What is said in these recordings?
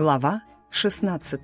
Глава 16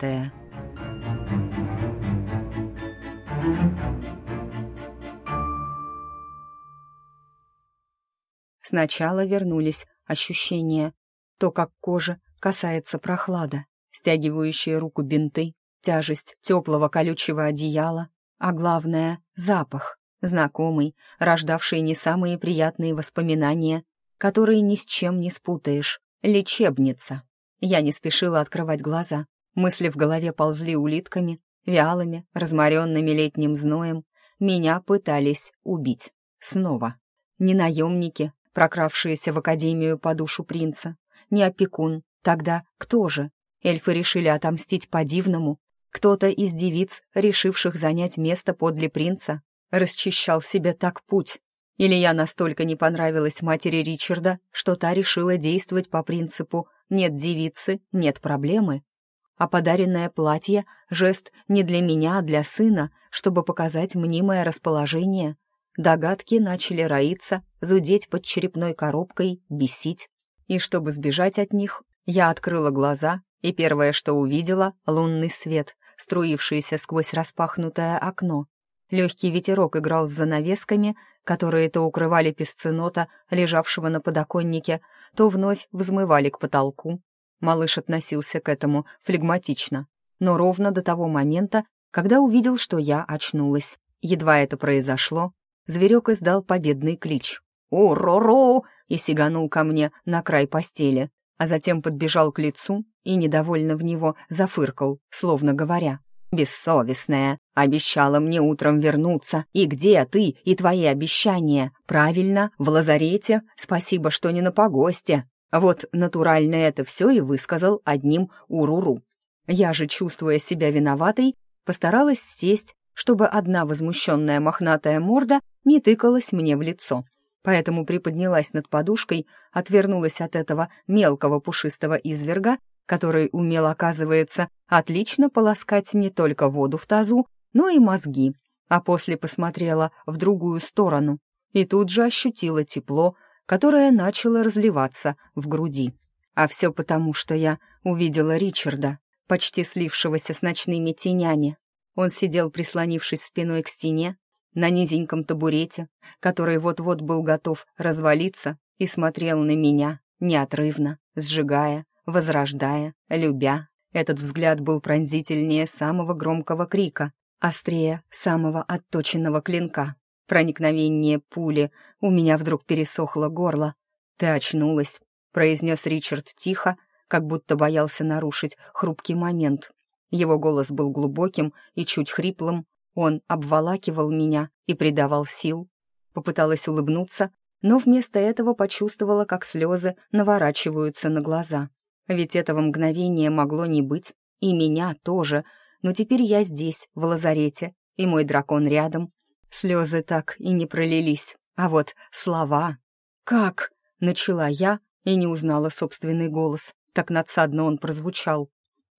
Сначала вернулись ощущения. То, как кожа касается прохлада, стягивающие руку бинты, тяжесть теплого колючего одеяла, а главное — запах, знакомый, рождавший не самые приятные воспоминания, которые ни с чем не спутаешь. Лечебница. Я не спешила открывать глаза. Мысли в голове ползли улитками, вялыми, разморенными летним зноем. Меня пытались убить. Снова. Не наемники, прокравшиеся в академию по душу принца, не опекун. Тогда кто же? Эльфы решили отомстить по-дивному. Кто-то из девиц, решивших занять место подле принца, расчищал себе так путь. Или я настолько не понравилась матери Ричарда, что та решила действовать по принципу «нет девицы, нет проблемы». А подаренное платье — жест не для меня, а для сына, чтобы показать мнимое расположение. Догадки начали роиться, зудеть под черепной коробкой, бесить. И чтобы сбежать от них, я открыла глаза, и первое, что увидела — лунный свет, струившийся сквозь распахнутое окно. Легкий ветерок играл с занавесками, которые то укрывали песцинота, лежавшего на подоконнике, то вновь взмывали к потолку. Малыш относился к этому флегматично, но ровно до того момента, когда увидел, что я очнулась. Едва это произошло, зверек издал победный клич. «О-ро-ро!» и сиганул ко мне на край постели, а затем подбежал к лицу и недовольно в него зафыркал, словно говоря. «Бессовестная! Обещала мне утром вернуться. И где ты и твои обещания? Правильно, в лазарете. Спасибо, что не на погосте». Вот натурально это все и высказал одним «уруру». Я же, чувствуя себя виноватой, постаралась сесть, чтобы одна возмущенная мохнатая морда не тыкалась мне в лицо. Поэтому приподнялась над подушкой, отвернулась от этого мелкого пушистого изверга который умел, оказывается, отлично полоскать не только воду в тазу, но и мозги, а после посмотрела в другую сторону и тут же ощутила тепло, которое начало разливаться в груди. А все потому, что я увидела Ричарда, почти слившегося с ночными тенями. Он сидел, прислонившись спиной к стене, на низеньком табурете, который вот-вот был готов развалиться, и смотрел на меня неотрывно, сжигая, возрождая, любя. Этот взгляд был пронзительнее самого громкого крика, острее самого отточенного клинка. Проникновение пули, у меня вдруг пересохло горло. «Ты очнулась», — произнес Ричард тихо, как будто боялся нарушить хрупкий момент. Его голос был глубоким и чуть хриплым. Он обволакивал меня и придавал сил. Попыталась улыбнуться, но вместо этого почувствовала, как слезы наворачиваются на глаза. Ведь этого мгновения могло не быть, и меня тоже, но теперь я здесь, в лазарете, и мой дракон рядом. Слезы так и не пролились, а вот слова... «Как?» — начала я и не узнала собственный голос, так надсадно он прозвучал.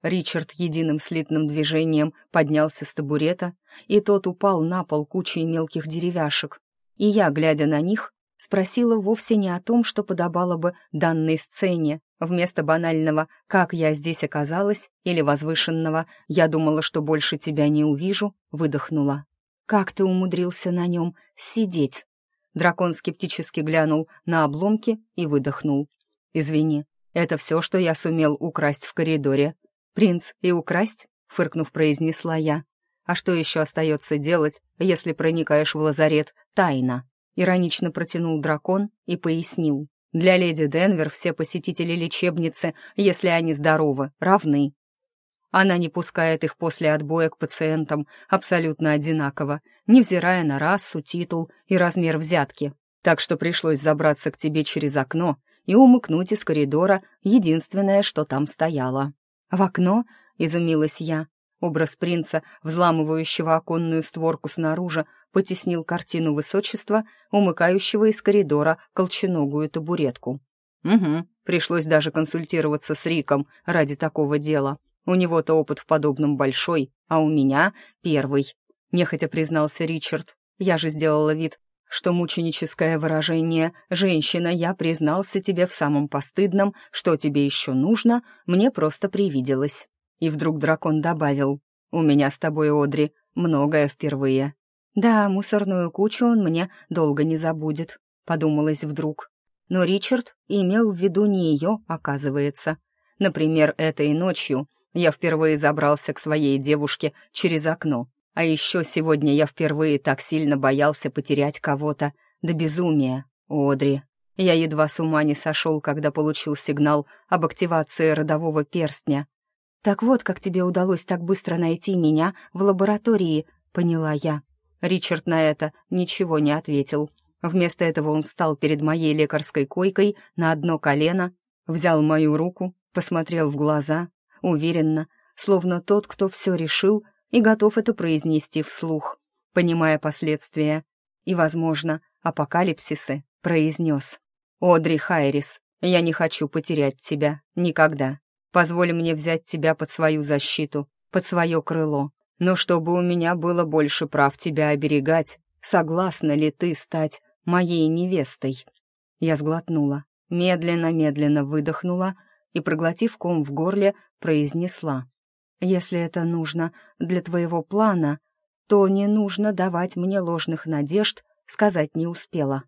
Ричард единым слитным движением поднялся с табурета, и тот упал на пол кучей мелких деревяшек. И я, глядя на них, спросила вовсе не о том, что подобало бы данной сцене, Вместо банального «как я здесь оказалась» или возвышенного «я думала, что больше тебя не увижу», выдохнула. «Как ты умудрился на нем сидеть?» Дракон скептически глянул на обломки и выдохнул. «Извини, это все, что я сумел украсть в коридоре». «Принц и украсть?» — фыркнув, произнесла я. «А что еще остается делать, если проникаешь в лазарет тайно?» Иронично протянул дракон и пояснил. Для леди Денвер все посетители лечебницы, если они здоровы, равны. Она не пускает их после отбоя к пациентам абсолютно одинаково, невзирая на расу, титул и размер взятки. Так что пришлось забраться к тебе через окно и умыкнуть из коридора единственное, что там стояло. «В окно?» — изумилась я. Образ принца, взламывающего оконную створку снаружи, потеснил картину высочества, умыкающего из коридора колченогую табуретку. «Угу, пришлось даже консультироваться с Риком ради такого дела. У него-то опыт в подобном большой, а у меня первый», — нехотя признался Ричард. «Я же сделала вид, что мученическое выражение «женщина, я признался тебе в самом постыдном, что тебе еще нужно», мне просто привиделось. И вдруг дракон добавил «У меня с тобой, Одри, многое впервые». «Да, мусорную кучу он мне долго не забудет», — подумалось вдруг. Но Ричард имел в виду не ее, оказывается. Например, этой ночью я впервые забрался к своей девушке через окно. А еще сегодня я впервые так сильно боялся потерять кого-то. До безумия. Одри. Я едва с ума не сошел, когда получил сигнал об активации родового перстня. «Так вот, как тебе удалось так быстро найти меня в лаборатории», — поняла я. Ричард на это ничего не ответил. Вместо этого он встал перед моей лекарской койкой на одно колено, взял мою руку, посмотрел в глаза, уверенно, словно тот, кто все решил и готов это произнести вслух, понимая последствия и, возможно, апокалипсисы, произнес. «Одри Хайрис, я не хочу потерять тебя. Никогда. Позволь мне взять тебя под свою защиту, под свое крыло. Но чтобы у меня было больше прав тебя оберегать, согласна ли ты стать моей невестой?» Я сглотнула, медленно-медленно выдохнула и, проглотив ком в горле, произнесла. «Если это нужно для твоего плана, то не нужно давать мне ложных надежд, сказать не успела.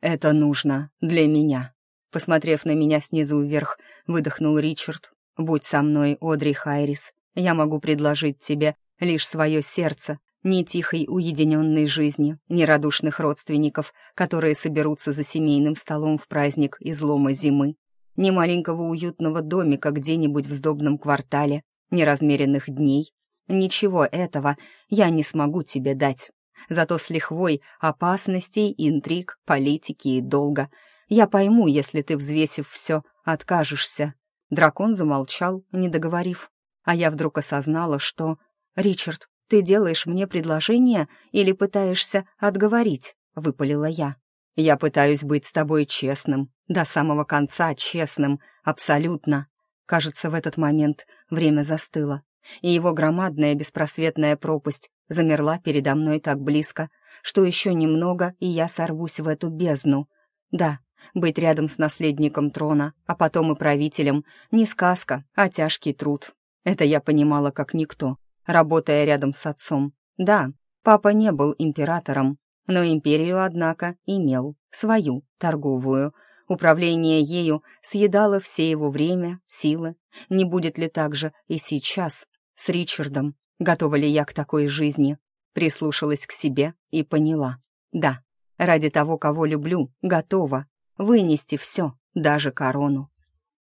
Это нужно для меня». Посмотрев на меня снизу вверх, выдохнул Ричард. «Будь со мной, Одри Хайрис. Я могу предложить тебе лишь свое сердце, ни тихой уединенной жизни, ни радушных родственников, которые соберутся за семейным столом в праздник излома зимы, ни маленького уютного домика где-нибудь в сдобном квартале, ни размеренных дней. Ничего этого я не смогу тебе дать. Зато с лихвой опасностей, интриг, политики и долга я пойму, если ты, взвесив все, откажешься. Дракон замолчал, не договорив, а я вдруг осознала, что... «Ричард, ты делаешь мне предложение или пытаешься отговорить?» — выпалила я. «Я пытаюсь быть с тобой честным, до самого конца честным, абсолютно». Кажется, в этот момент время застыло, и его громадная беспросветная пропасть замерла передо мной так близко, что еще немного, и я сорвусь в эту бездну. Да, быть рядом с наследником трона, а потом и правителем, не сказка, а тяжкий труд. Это я понимала как никто, работая рядом с отцом. Да, папа не был императором, но империю, однако, имел, свою, торговую. Управление ею съедало все его время, силы. Не будет ли так же и сейчас с Ричардом? Готова ли я к такой жизни? Прислушалась к себе и поняла. Да, ради того, кого люблю, готова. Вынести все, даже корону.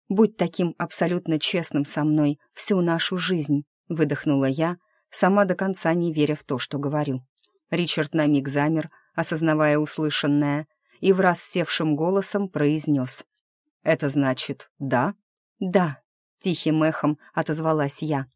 Будь таким абсолютно честным со мной всю нашу жизнь, выдохнула я, сама до конца не веря в то, что говорю. Ричард на миг замер, осознавая услышанное, и в раз севшим голосом произнес. «Это значит «да»?» «Да», — тихим эхом отозвалась я.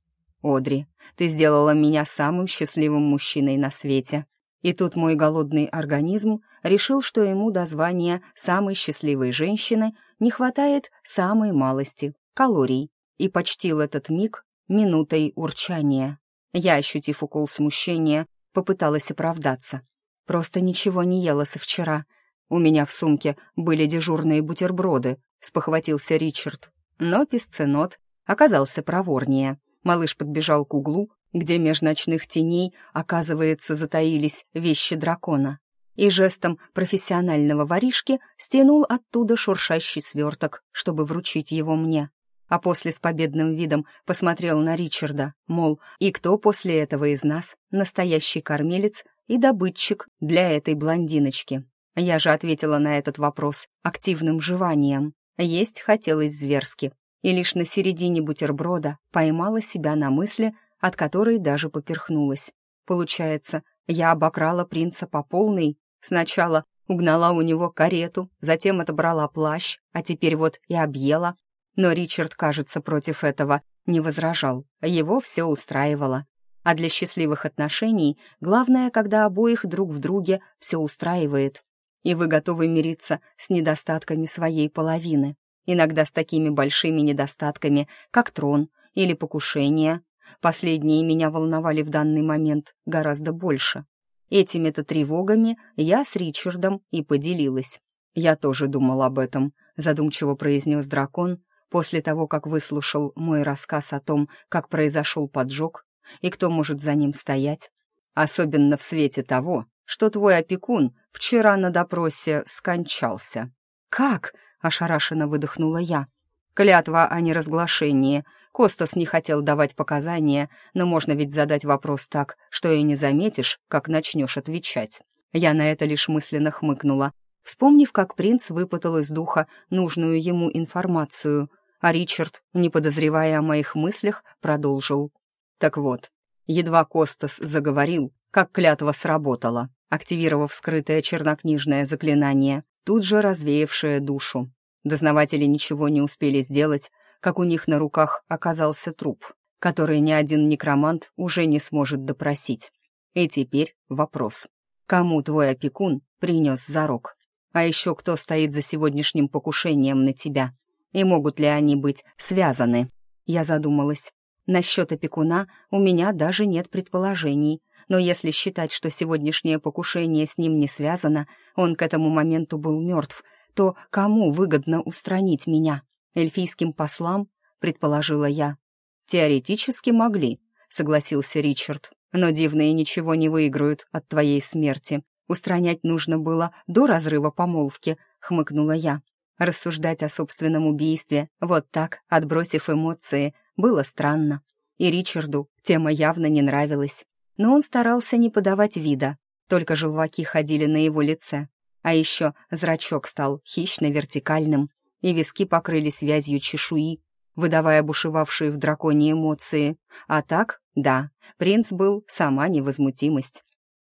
«Одри, ты сделала меня самым счастливым мужчиной на свете». И тут мой голодный организм решил, что ему до звания самой счастливой женщины не хватает самой малости — калорий, и почтил этот миг минутой урчания. Я, ощутив укол смущения, попыталась оправдаться. Просто ничего не ела со вчера. У меня в сумке были дежурные бутерброды, спохватился Ричард. Но песценот оказался проворнее. Малыш подбежал к углу, где меж ночных теней, оказывается, затаились вещи дракона, и жестом профессионального воришки стянул оттуда шуршащий сверток, чтобы вручить его мне а после с победным видом посмотрел на Ричарда, мол, и кто после этого из нас настоящий кормилец и добытчик для этой блондиночки? Я же ответила на этот вопрос активным жеванием. Есть хотелось зверски, и лишь на середине бутерброда поймала себя на мысли, от которой даже поперхнулась. Получается, я обокрала принца по полной, сначала угнала у него карету, затем отобрала плащ, а теперь вот и объела, но Ричард, кажется, против этого не возражал, его все устраивало. А для счастливых отношений главное, когда обоих друг в друге все устраивает, и вы готовы мириться с недостатками своей половины, иногда с такими большими недостатками, как трон или покушение. Последние меня волновали в данный момент гораздо больше. Этими-то тревогами я с Ричардом и поделилась. «Я тоже думал об этом», — задумчиво произнес дракон, после того, как выслушал мой рассказ о том, как произошел поджог и кто может за ним стоять. Особенно в свете того, что твой опекун вчера на допросе скончался. «Как?» — ошарашенно выдохнула я. «Клятва о неразглашении. Костас не хотел давать показания, но можно ведь задать вопрос так, что и не заметишь, как начнешь отвечать». Я на это лишь мысленно хмыкнула, вспомнив, как принц выпутал из духа нужную ему информацию, а Ричард, не подозревая о моих мыслях, продолжил. «Так вот, едва Костас заговорил, как клятва сработала активировав скрытое чернокнижное заклинание, тут же развеявшее душу. Дознаватели ничего не успели сделать, как у них на руках оказался труп, который ни один некромант уже не сможет допросить. И теперь вопрос. Кому твой опекун принес зарок? А еще кто стоит за сегодняшним покушением на тебя? И могут ли они быть связаны? Я задумалась. Насчет опекуна у меня даже нет предположений, но если считать, что сегодняшнее покушение с ним не связано, он к этому моменту был мертв, то кому выгодно устранить меня? Эльфийским послам, предположила я. Теоретически могли, согласился Ричард. Но дивные ничего не выиграют от твоей смерти. Устранять нужно было до разрыва помолвки, хмыкнула я. Рассуждать о собственном убийстве, вот так, отбросив эмоции, было странно. И Ричарду тема явно не нравилась но он старался не подавать вида, только желваки ходили на его лице. А еще зрачок стал хищно-вертикальным, и виски покрылись вязью чешуи, выдавая бушевавшие в драконе эмоции. А так, да, принц был сама невозмутимость.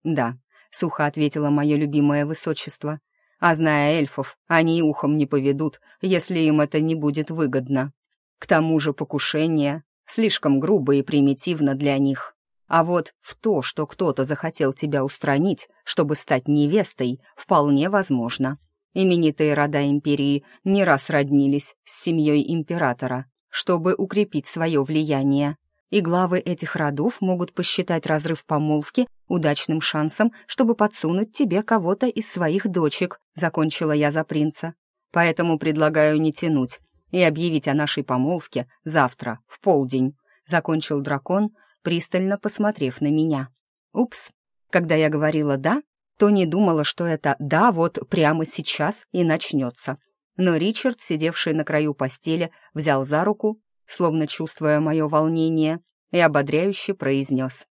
«Да», — сухо ответила мое любимое высочество. «А зная эльфов, они ухом не поведут, если им это не будет выгодно. К тому же покушение слишком грубо и примитивно для них. А вот в то, что кто-то захотел тебя устранить, чтобы стать невестой, вполне возможно. Именитые рода империи не раз роднились с семьей императора, чтобы укрепить свое влияние. И главы этих родов могут посчитать разрыв помолвки удачным шансом, чтобы подсунуть тебе кого-то из своих дочек, закончила я за принца. Поэтому предлагаю не тянуть и объявить о нашей помолвке завтра, в полдень, закончил дракон, пристально посмотрев на меня. Упс, когда я говорила «да», то не думала, что это «да» вот прямо сейчас и начнется. Но Ричард, сидевший на краю постели, взял за руку, словно чувствуя мое волнение, и ободряюще произнес.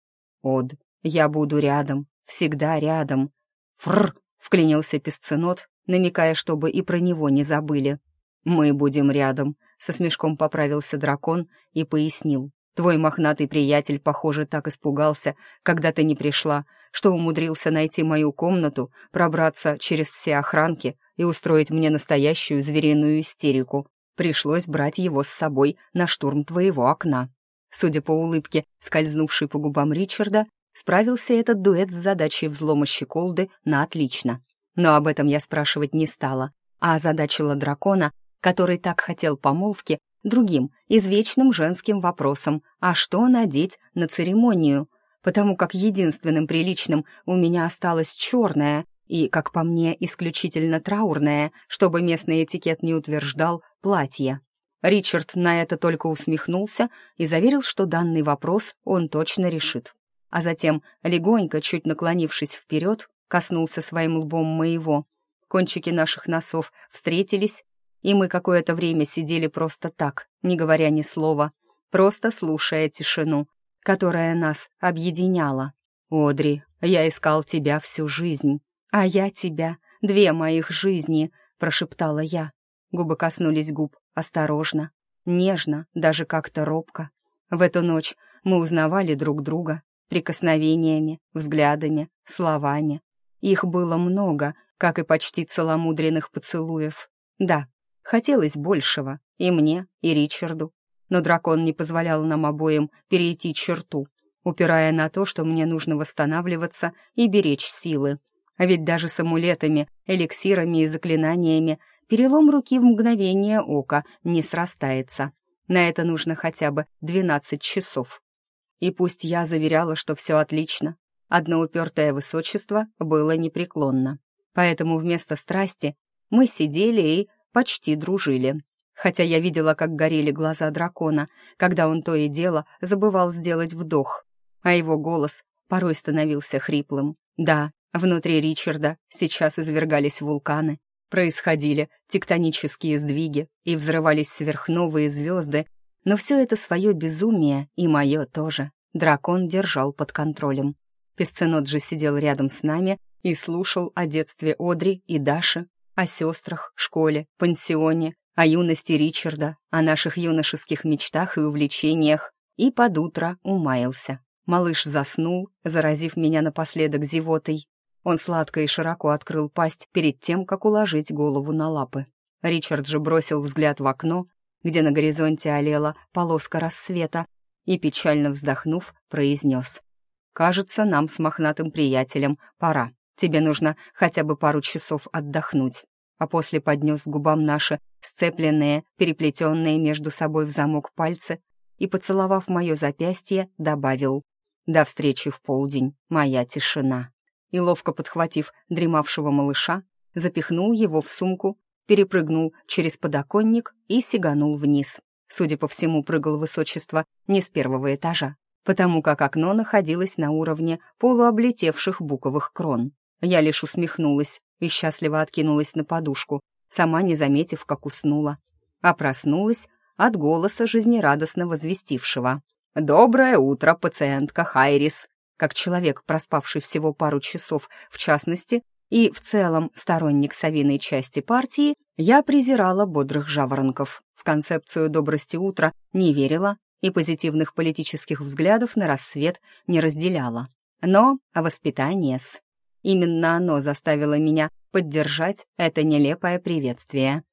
«Од, я буду рядом, всегда рядом». «Фррр!» — вклинился песценот, намекая, чтобы и про него не забыли. «Мы будем рядом», — со смешком поправился дракон и пояснил. Твой мохнатый приятель, похоже, так испугался, когда ты не пришла, что умудрился найти мою комнату, пробраться через все охранки и устроить мне настоящую звериную истерику. Пришлось брать его с собой на штурм твоего окна. Судя по улыбке, скользнувшей по губам Ричарда, справился этот дуэт с задачей взлома щеколды на отлично. Но об этом я спрашивать не стала, а озадачила дракона, который так хотел помолвки, другим, извечным женским вопросом, а что надеть на церемонию, потому как единственным приличным у меня осталось черное и, как по мне, исключительно траурное, чтобы местный этикет не утверждал, платье. Ричард на это только усмехнулся и заверил, что данный вопрос он точно решит. А затем, легонько, чуть наклонившись вперед, коснулся своим лбом моего. Кончики наших носов встретились, и мы какое-то время сидели просто так, не говоря ни слова, просто слушая тишину, которая нас объединяла. «Одри, я искал тебя всю жизнь, а я тебя, две моих жизни», — прошептала я. Губы коснулись губ, осторожно, нежно, даже как-то робко. В эту ночь мы узнавали друг друга прикосновениями, взглядами, словами. Их было много, как и почти целомудренных поцелуев. Да, Хотелось большего и мне, и Ричарду. Но дракон не позволял нам обоим перейти черту, упирая на то, что мне нужно восстанавливаться и беречь силы. А ведь даже с амулетами, эликсирами и заклинаниями перелом руки в мгновение ока не срастается. На это нужно хотя бы 12 часов. И пусть я заверяла, что все отлично, одно упертое высочество было непреклонно. Поэтому вместо страсти мы сидели и почти дружили. Хотя я видела, как горели глаза дракона, когда он то и дело забывал сделать вдох, а его голос порой становился хриплым. Да, внутри Ричарда сейчас извергались вулканы, происходили тектонические сдвиги и взрывались сверхновые звезды, но все это свое безумие, и мое тоже, дракон держал под контролем. Песценот же сидел рядом с нами и слушал о детстве Одри и Даши, о сестрах, школе, пансионе, о юности Ричарда, о наших юношеских мечтах и увлечениях, и под утро умаялся. Малыш заснул, заразив меня напоследок зевотой. Он сладко и широко открыл пасть перед тем, как уложить голову на лапы. Ричард же бросил взгляд в окно, где на горизонте олела полоска рассвета, и, печально вздохнув, произнес. «Кажется, нам с мохнатым приятелем пора. Тебе нужно хотя бы пару часов отдохнуть». А после поднес губам наши сцепленные, переплетенные между собой в замок пальцы и, поцеловав мое запястье, добавил «До встречи в полдень, моя тишина». И, ловко подхватив дремавшего малыша, запихнул его в сумку, перепрыгнул через подоконник и сиганул вниз. Судя по всему, прыгал высочество не с первого этажа, потому как окно находилось на уровне полуоблетевших буковых крон. Я лишь усмехнулась и счастливо откинулась на подушку, сама не заметив, как уснула. А проснулась от голоса жизнерадостно возвестившего. «Доброе утро, пациентка Хайрис!» Как человек, проспавший всего пару часов, в частности, и в целом сторонник совиной части партии, я презирала бодрых жаворонков. В концепцию добрости утра не верила и позитивных политических взглядов на рассвет не разделяла. Но о воспитании с Именно оно заставило меня поддержать это нелепое приветствие.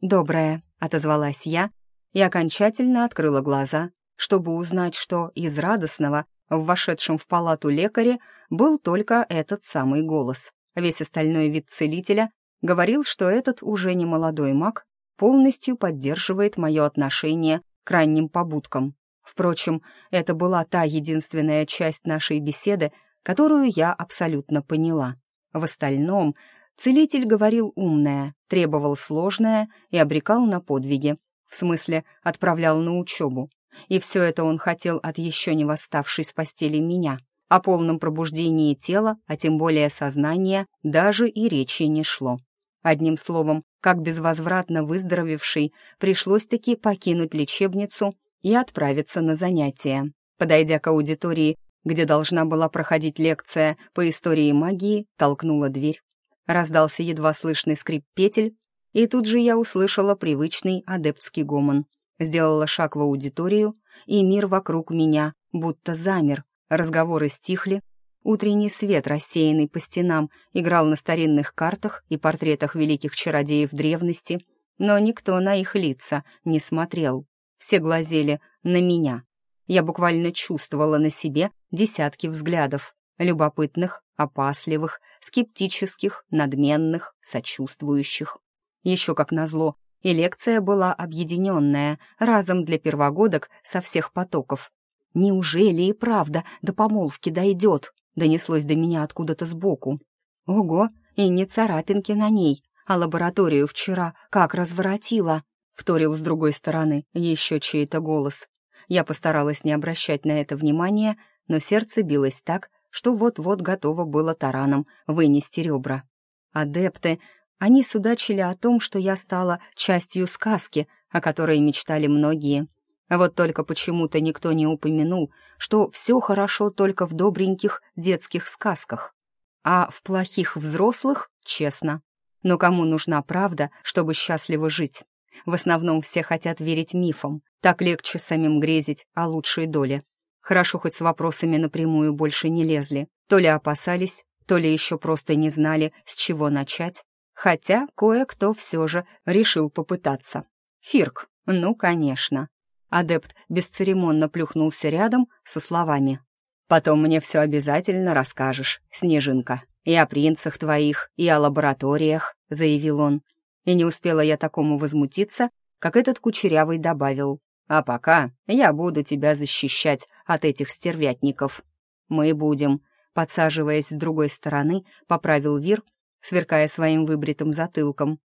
«Доброе», — отозвалась я и окончательно открыла глаза, чтобы узнать, что из радостного в вошедшем в палату лекаре был только этот самый голос. Весь остальной вид целителя говорил, что этот уже не молодой маг полностью поддерживает мое отношение к ранним побудкам. Впрочем, это была та единственная часть нашей беседы, которую я абсолютно поняла. В остальном целитель говорил умное, требовал сложное и обрекал на подвиги. В смысле, отправлял на учебу. И все это он хотел от еще не восставшей с постели меня. О полном пробуждении тела, а тем более сознания, даже и речи не шло. Одним словом, как безвозвратно выздоровевший, пришлось-таки покинуть лечебницу и отправиться на занятия. Подойдя к аудитории где должна была проходить лекция по истории магии, толкнула дверь. Раздался едва слышный скрип петель, и тут же я услышала привычный адептский гомон. Сделала шаг в аудиторию, и мир вокруг меня будто замер. Разговоры стихли, утренний свет, рассеянный по стенам, играл на старинных картах и портретах великих чародеев древности, но никто на их лица не смотрел. Все глазели на меня, я буквально чувствовала на себе десятки взглядов. Любопытных, опасливых, скептических, надменных, сочувствующих. Еще как назло, и лекция была объединенная, разом для первогодок со всех потоков. «Неужели и правда до помолвки дойдет?» донеслось до меня откуда-то сбоку. «Ого, и не царапинки на ней, а лабораторию вчера как разворотила!» вторил с другой стороны еще чей-то голос. Я постаралась не обращать на это внимания, но сердце билось так, что вот-вот готово было тараном вынести ребра. Адепты, они судачили о том, что я стала частью сказки, о которой мечтали многие. Вот только почему-то никто не упомянул, что все хорошо только в добреньких детских сказках, а в плохих взрослых — честно. Но кому нужна правда, чтобы счастливо жить? В основном все хотят верить мифам. Так легче самим грезить о лучшей доле. Хорошо хоть с вопросами напрямую больше не лезли. То ли опасались, то ли еще просто не знали, с чего начать. Хотя кое-кто все же решил попытаться. Фирк, ну, конечно. Адепт бесцеремонно плюхнулся рядом со словами. «Потом мне все обязательно расскажешь, Снежинка. И о принцах твоих, и о лабораториях», — заявил он. И не успела я такому возмутиться, как этот кучерявый добавил. «А пока я буду тебя защищать от этих стервятников». «Мы будем», — подсаживаясь с другой стороны, поправил Вир, сверкая своим выбритым затылком.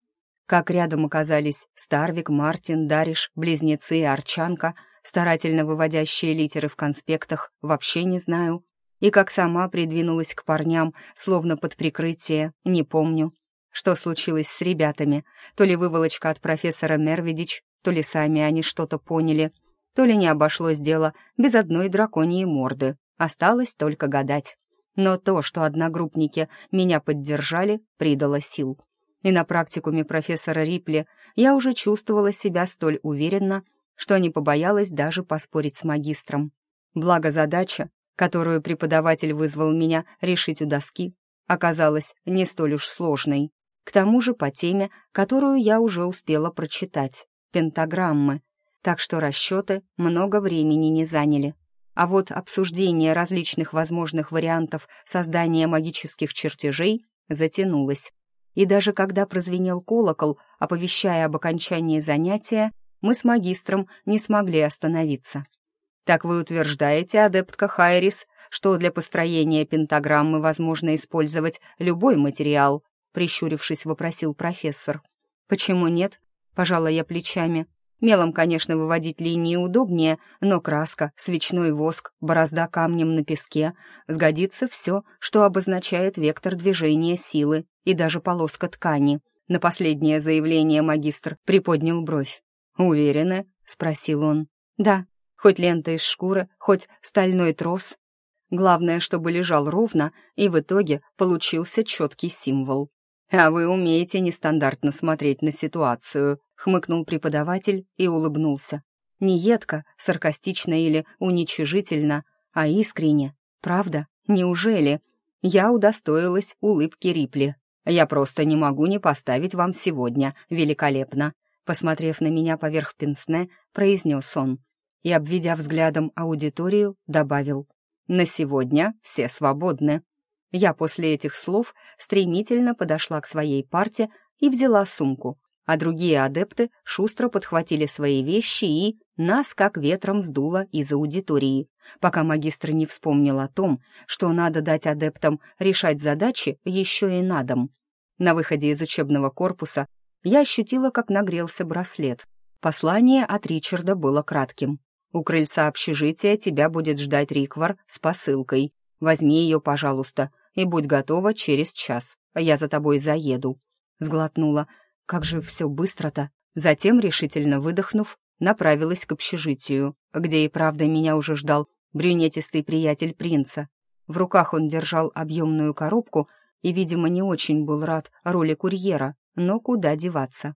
Как рядом оказались Старвик, Мартин, Дариш, близнецы и Арчанка, старательно выводящие литеры в конспектах, вообще не знаю. И как сама придвинулась к парням, словно под прикрытие, не помню. Что случилось с ребятами? То ли выволочка от профессора Мервидич, то ли сами они что-то поняли, то ли не обошлось дело без одной драконьей морды. Осталось только гадать. Но то, что одногруппники меня поддержали, придало сил. И на практикуме профессора Рипли я уже чувствовала себя столь уверенно, что не побоялась даже поспорить с магистром. Благо задача, которую преподаватель вызвал меня решить у доски, оказалась не столь уж сложной. К тому же по теме, которую я уже успела прочитать — пентаграммы, так что расчеты много времени не заняли. А вот обсуждение различных возможных вариантов создания магических чертежей затянулось. И даже когда прозвенел колокол, оповещая об окончании занятия, мы с магистром не смогли остановиться. «Так вы утверждаете, адептка Хайрис, что для построения пентаграммы возможно использовать любой материал?» прищурившись, вопросил профессор. «Почему нет?» — пожала я плечами. Мелом, конечно, выводить линии удобнее, но краска, свечной воск, борозда камнем на песке — сгодится все, что обозначает вектор движения силы и даже полоска ткани. На последнее заявление магистр приподнял бровь. «Уверены?» — спросил он. «Да, хоть лента из шкуры, хоть стальной трос. Главное, чтобы лежал ровно, и в итоге получился четкий символ. «А вы умеете нестандартно смотреть на ситуацию», — хмыкнул преподаватель и улыбнулся. Не едко, саркастично или уничижительно, а искренне. Правда? Неужели? Я удостоилась улыбки Рипли. «Я просто не могу не поставить вам сегодня. Великолепно!» Посмотрев на меня поверх пенсне, произнес он. И, обведя взглядом аудиторию, добавил. «На сегодня все свободны». Я после этих слов стремительно подошла к своей парте и взяла сумку, а другие адепты шустро подхватили свои вещи и нас как ветром сдуло из аудитории, пока магистр не вспомнил о том, что надо дать адептам решать задачи еще и на дом. На выходе из учебного корпуса я ощутила, как нагрелся браслет. Послание от Ричарда было кратким. «У крыльца общежития тебя будет ждать Риквар с посылкой. Возьми ее, пожалуйста и будь готова через час. Я за тобой заеду». Сглотнула. Как же все быстро-то. Затем, решительно выдохнув, направилась к общежитию, где и правда меня уже ждал брюнетистый приятель принца. В руках он держал объемную коробку и, видимо, не очень был рад роли курьера, но куда деваться.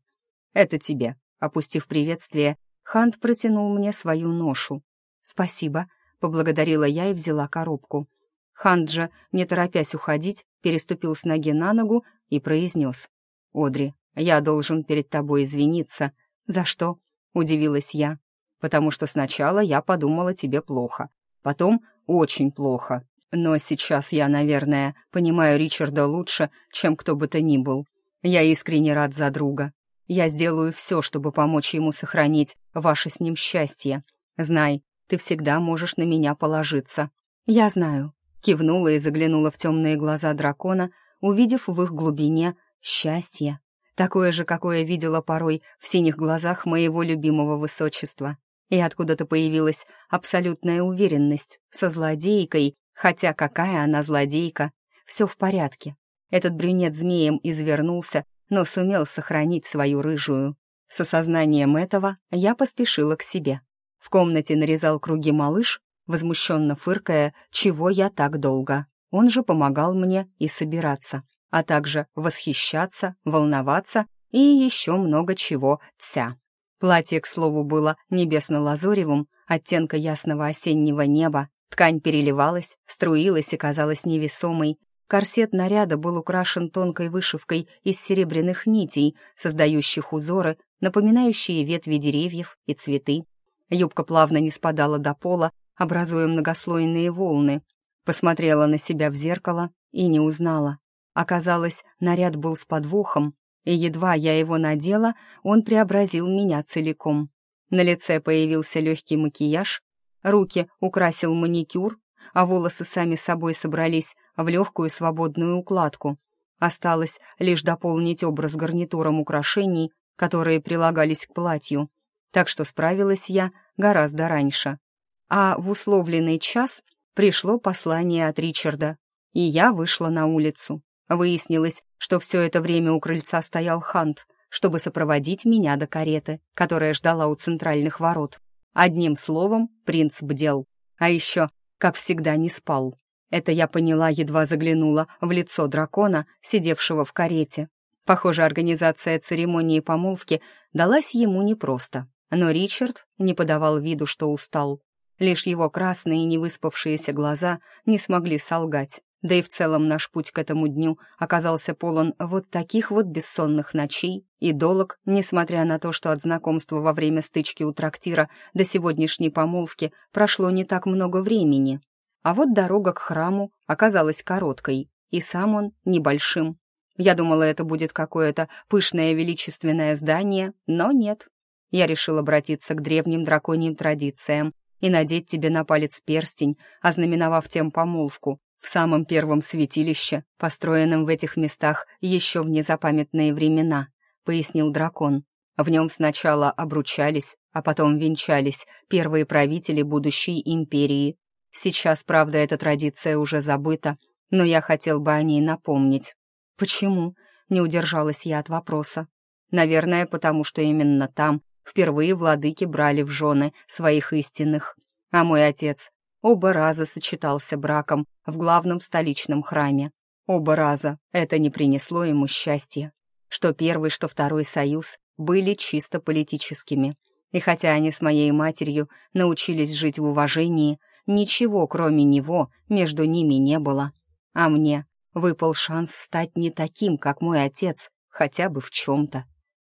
«Это тебе», — опустив приветствие, Хант протянул мне свою ношу. «Спасибо», — поблагодарила я и взяла коробку. Ханджа, не торопясь уходить, переступил с ноги на ногу и произнес. «Одри, я должен перед тобой извиниться». «За что?» — удивилась я. «Потому что сначала я подумала тебе плохо, потом очень плохо. Но сейчас я, наверное, понимаю Ричарда лучше, чем кто бы то ни был. Я искренне рад за друга. Я сделаю все, чтобы помочь ему сохранить ваше с ним счастье. Знай, ты всегда можешь на меня положиться. Я знаю, кивнула и заглянула в темные глаза дракона, увидев в их глубине счастье, такое же, какое видела порой в синих глазах моего любимого высочества. И откуда-то появилась абсолютная уверенность со злодейкой, хотя какая она злодейка, все в порядке. Этот брюнет змеем извернулся, но сумел сохранить свою рыжую. С осознанием этого я поспешила к себе. В комнате нарезал круги малыш, возмущенно фыркая, чего я так долго. Он же помогал мне и собираться, а также восхищаться, волноваться и еще много чего тся. Платье, к слову, было небесно-лазуревым, оттенка ясного осеннего неба. Ткань переливалась, струилась и казалась невесомой. Корсет наряда был украшен тонкой вышивкой из серебряных нитей, создающих узоры, напоминающие ветви деревьев и цветы. Юбка плавно не спадала до пола, образуя многослойные волны. Посмотрела на себя в зеркало и не узнала. Оказалось, наряд был с подвохом, и едва я его надела, он преобразил меня целиком. На лице появился легкий макияж, руки украсил маникюр, а волосы сами собой собрались в легкую свободную укладку. Осталось лишь дополнить образ гарнитуром украшений, которые прилагались к платью, так что справилась я гораздо раньше. А в условленный час пришло послание от Ричарда, и я вышла на улицу. Выяснилось, что все это время у крыльца стоял Хант, чтобы сопроводить меня до кареты, которая ждала у центральных ворот. Одним словом, принц бдел. А еще, как всегда, не спал. Это я поняла, едва заглянула в лицо дракона, сидевшего в карете. Похоже, организация церемонии помолвки далась ему непросто. Но Ричард не подавал виду, что устал. Лишь его красные невыспавшиеся глаза не смогли солгать. Да и в целом наш путь к этому дню оказался полон вот таких вот бессонных ночей и долог, несмотря на то, что от знакомства во время стычки у трактира до сегодняшней помолвки прошло не так много времени. А вот дорога к храму оказалась короткой, и сам он небольшим. Я думала, это будет какое-то пышное величественное здание, но нет. Я решил обратиться к древним драконьим традициям и надеть тебе на палец перстень, ознаменовав тем помолвку, в самом первом святилище, построенном в этих местах еще в незапамятные времена, пояснил дракон. В нем сначала обручались, а потом венчались первые правители будущей империи. Сейчас, правда, эта традиция уже забыта, но я хотел бы о ней напомнить. Почему? Не удержалась я от вопроса. Наверное, потому что именно там впервые владыки брали в жены своих истинных. А мой отец оба раза сочетался браком в главном столичном храме. Оба раза это не принесло ему счастья. Что первый, что второй союз были чисто политическими. И хотя они с моей матерью научились жить в уважении, ничего, кроме него, между ними не было. А мне выпал шанс стать не таким, как мой отец, хотя бы в чем-то.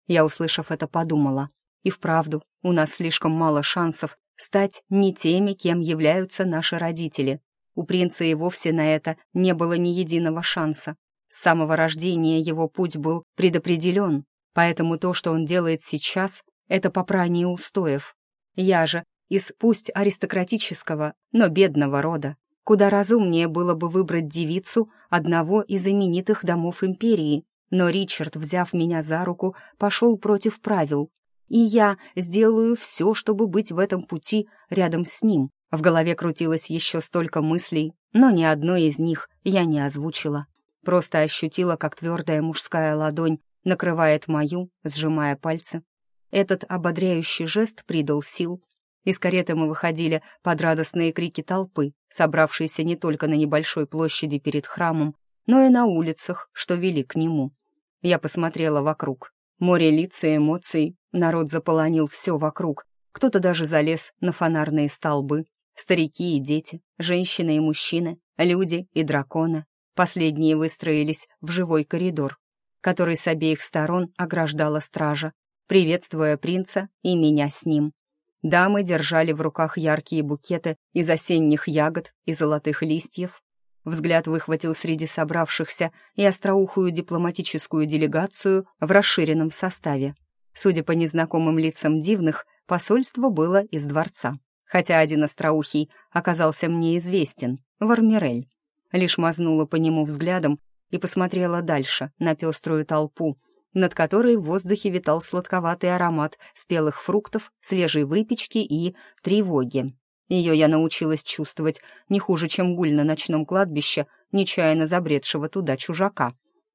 Я, услышав это, подумала. И вправду, у нас слишком мало шансов стать не теми, кем являются наши родители. У принца и вовсе на это не было ни единого шанса. С самого рождения его путь был предопределен, поэтому то, что он делает сейчас, это попрание устоев. Я же из пусть аристократического, но бедного рода. Куда разумнее было бы выбрать девицу одного из именитых домов империи, но Ричард, взяв меня за руку, пошел против правил, и я сделаю все, чтобы быть в этом пути рядом с ним. В голове крутилось еще столько мыслей, но ни одной из них я не озвучила. Просто ощутила, как твердая мужская ладонь накрывает мою, сжимая пальцы. Этот ободряющий жест придал сил. Из кареты мы выходили под радостные крики толпы, собравшиеся не только на небольшой площади перед храмом, но и на улицах, что вели к нему. Я посмотрела вокруг. Море лиц и эмоций, народ заполонил все вокруг. Кто-то даже залез на фонарные столбы. Старики и дети, женщины и мужчины, люди и драконы. Последние выстроились в живой коридор, который с обеих сторон ограждала стража, приветствуя принца и меня с ним. Дамы держали в руках яркие букеты из осенних ягод и золотых листьев, Взгляд выхватил среди собравшихся и остроухую дипломатическую делегацию в расширенном составе. Судя по незнакомым лицам дивных, посольство было из дворца. Хотя один остроухий оказался мне известен — Вармирель. Лишь мазнула по нему взглядом и посмотрела дальше, на пеструю толпу, над которой в воздухе витал сладковатый аромат спелых фруктов, свежей выпечки и тревоги. Ее я научилась чувствовать не хуже, чем гуль на ночном кладбище, нечаянно забредшего туда чужака.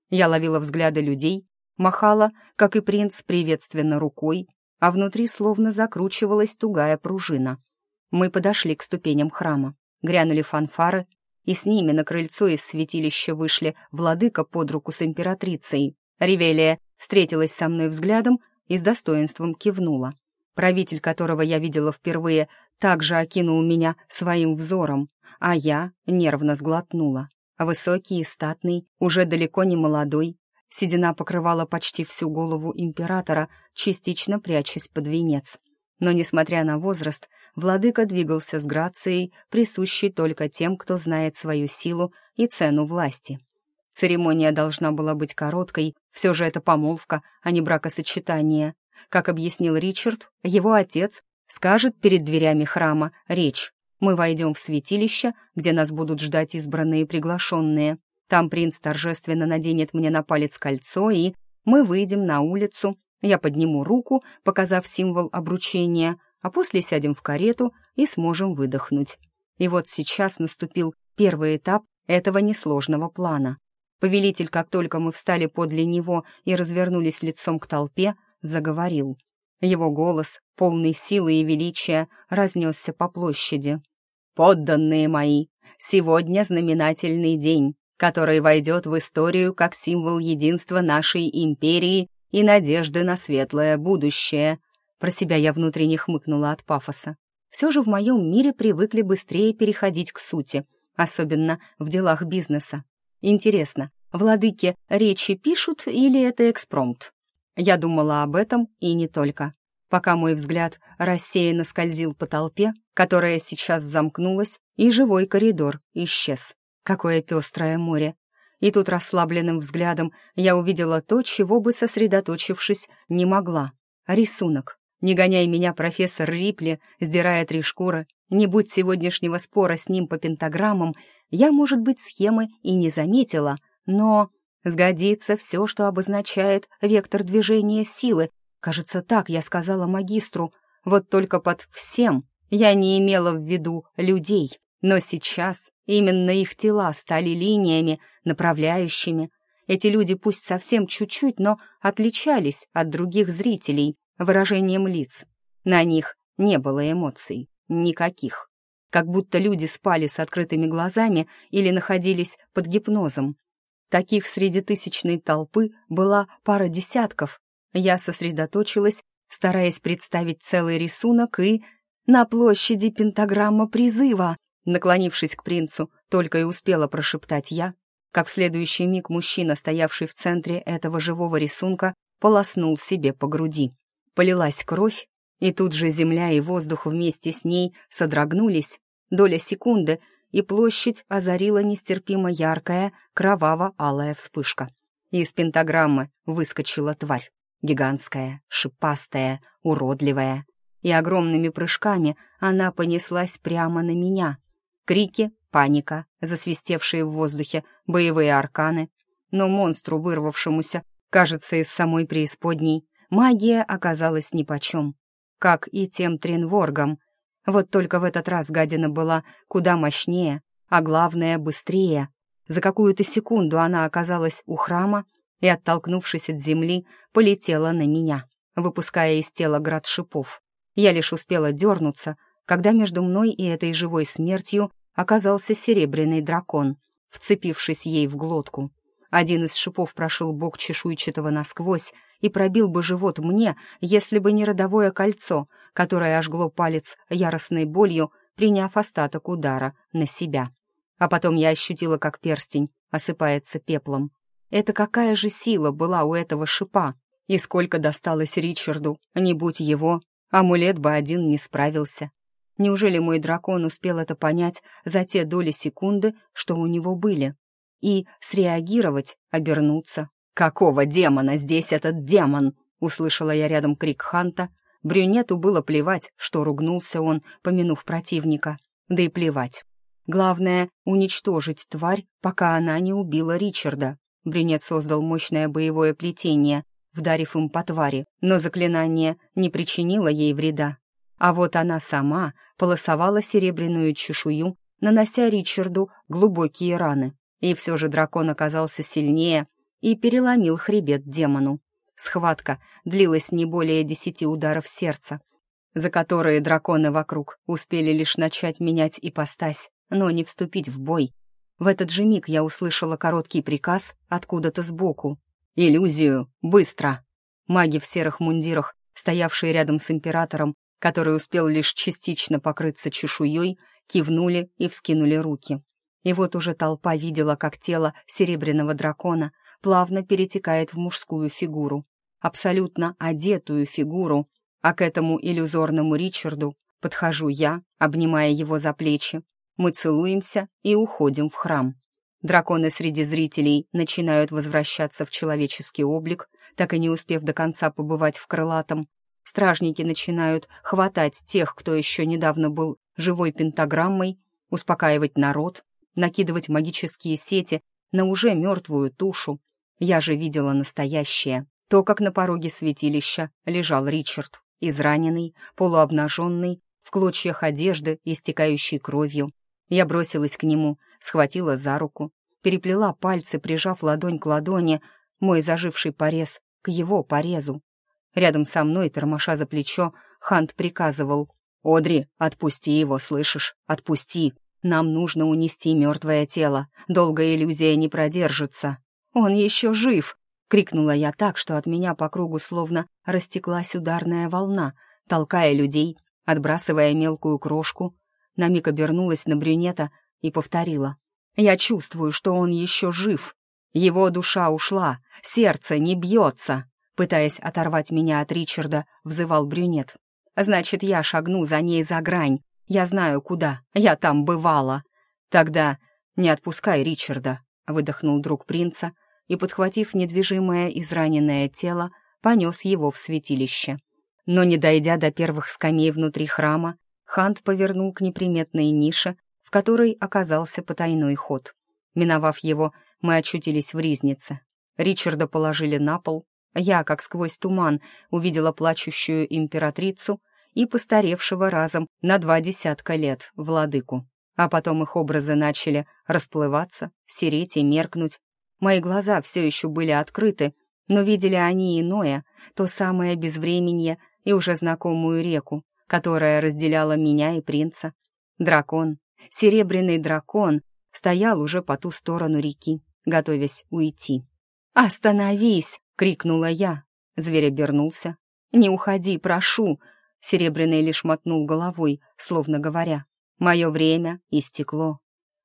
Я ловила взгляды людей, махала, как и принц, приветственно рукой, а внутри словно закручивалась тугая пружина. Мы подошли к ступеням храма, грянули фанфары, и с ними на крыльцо из святилища вышли владыка под руку с императрицей. Ревелия встретилась со мной взглядом и с достоинством кивнула. Правитель, которого я видела впервые, также окинул меня своим взором, а я нервно сглотнула. Высокий и статный, уже далеко не молодой, седина покрывала почти всю голову императора, частично прячась под венец. Но, несмотря на возраст, владыка двигался с грацией, присущей только тем, кто знает свою силу и цену власти. Церемония должна была быть короткой, все же это помолвка, а не бракосочетание. Как объяснил Ричард, его отец скажет перед дверями храма речь, Мы войдем в святилище, где нас будут ждать избранные приглашенные. Там принц торжественно наденет мне на палец кольцо, и мы выйдем на улицу. Я подниму руку, показав символ обручения, а после сядем в карету и сможем выдохнуть. И вот сейчас наступил первый этап этого несложного плана. Повелитель, как только мы встали подле него и развернулись лицом к толпе, заговорил. Его голос, полный силы и величия, разнесся по площади. «Подданные мои, сегодня знаменательный день, который войдет в историю как символ единства нашей империи и надежды на светлое будущее». Про себя я внутренне хмыкнула от пафоса. Все же в моем мире привыкли быстрее переходить к сути, особенно в делах бизнеса. Интересно, владыки речи пишут или это экспромт? Я думала об этом и не только. Пока мой взгляд рассеянно скользил по толпе, которая сейчас замкнулась, и живой коридор исчез. Какое пестрое море! И тут расслабленным взглядом я увидела то, чего бы сосредоточившись не могла. Рисунок. Не гоняй меня, профессор Рипли, сдирая три шкуры. Не будь сегодняшнего спора с ним по пентаграммам, я, может быть, схемы и не заметила, но сгодится все, что обозначает вектор движения силы. Кажется, так я сказала магистру. Вот только под «всем» я не имела в виду людей. Но сейчас именно их тела стали линиями, направляющими. Эти люди пусть совсем чуть-чуть, но отличались от других зрителей выражением лиц. На них не было эмоций. Никаких. Как будто люди спали с открытыми глазами или находились под гипнозом. Таких среди тысячной толпы была пара десятков. Я сосредоточилась, стараясь представить целый рисунок, и... На площади пентаграмма призыва, наклонившись к принцу, только и успела прошептать я, как в следующий миг мужчина, стоявший в центре этого живого рисунка, полоснул себе по груди. Полилась кровь, и тут же земля и воздух вместе с ней содрогнулись. Доля секунды, и площадь озарила нестерпимо яркая, кроваво-алая вспышка. Из пентаграммы выскочила тварь. Гигантская, шипастая, уродливая. И огромными прыжками она понеслась прямо на меня. Крики, паника, засвистевшие в воздухе, боевые арканы. Но монстру, вырвавшемуся, кажется, из самой преисподней, магия оказалась нипочем, как и тем тренворгам. Вот только в этот раз гадина была куда мощнее, а главное — быстрее. За какую-то секунду она оказалась у храма и, оттолкнувшись от земли, полетела на меня, выпуская из тела град шипов. Я лишь успела дернуться, когда между мной и этой живой смертью оказался серебряный дракон, вцепившись ей в глотку. Один из шипов прошил бок чешуйчатого насквозь и пробил бы живот мне, если бы не родовое кольцо, которое ожгло палец яростной болью, приняв остаток удара на себя. А потом я ощутила, как перстень осыпается пеплом. Это какая же сила была у этого шипа? И сколько досталось Ричарду? Не будь его, амулет бы один не справился. Неужели мой дракон успел это понять за те доли секунды, что у него были? и среагировать, обернуться. «Какого демона здесь этот демон?» — услышала я рядом крик Ханта. Брюнету было плевать, что ругнулся он, помянув противника. Да и плевать. Главное — уничтожить тварь, пока она не убила Ричарда. Брюнет создал мощное боевое плетение, вдарив им по твари, но заклинание не причинило ей вреда. А вот она сама полосовала серебряную чешую, нанося Ричарду глубокие раны. И все же дракон оказался сильнее и переломил хребет демону. Схватка длилась не более десяти ударов сердца, за которые драконы вокруг успели лишь начать менять ипостась, но не вступить в бой. В этот же миг я услышала короткий приказ откуда-то сбоку. «Иллюзию! Быстро!» Маги в серых мундирах, стоявшие рядом с императором, который успел лишь частично покрыться чешуей, кивнули и вскинули руки. И вот уже толпа видела, как тело серебряного дракона плавно перетекает в мужскую фигуру, абсолютно одетую фигуру, а к этому иллюзорному Ричарду подхожу я, обнимая его за плечи. Мы целуемся и уходим в храм. Драконы среди зрителей начинают возвращаться в человеческий облик, так и не успев до конца побывать в крылатом. Стражники начинают хватать тех, кто еще недавно был живой пентаграммой, успокаивать народ, накидывать магические сети на уже мертвую тушу. Я же видела настоящее. То, как на пороге святилища лежал Ричард, израненный, полуобнаженный, в клочьях одежды, истекающей кровью. Я бросилась к нему, схватила за руку, переплела пальцы, прижав ладонь к ладони, мой заживший порез к его порезу. Рядом со мной, тормоша за плечо, Хант приказывал. «Одри, отпусти его, слышишь? Отпусти. Нам нужно унести мертвое тело. Долгая иллюзия не продержится». «Он еще жив!» — крикнула я так, что от меня по кругу словно растеклась ударная волна, толкая людей, отбрасывая мелкую крошку. На миг обернулась на брюнета и повторила. «Я чувствую, что он еще жив. Его душа ушла, сердце не бьется!» Пытаясь оторвать меня от Ричарда, взывал брюнет. «Значит, я шагну за ней за грань. Я знаю, куда. Я там бывала. Тогда не отпускай Ричарда», — выдохнул друг принца и, подхватив недвижимое израненное тело, понес его в святилище. Но, не дойдя до первых скамей внутри храма, Хант повернул к неприметной нише, в которой оказался потайной ход. Миновав его, мы очутились в ризнице. Ричарда положили на пол, я, как сквозь туман, увидела плачущую императрицу и постаревшего разом на два десятка лет владыку. А потом их образы начали расплываться, сереть и меркнуть. Мои глаза все еще были открыты, но видели они иное, то самое безвременье и уже знакомую реку, которая разделяла меня и принца. Дракон, серебряный дракон, стоял уже по ту сторону реки, готовясь уйти. «Остановись!» — крикнула я. Зверь обернулся. «Не уходи, прошу!» Серебряный лишь мотнул головой, словно говоря. «Мое время истекло.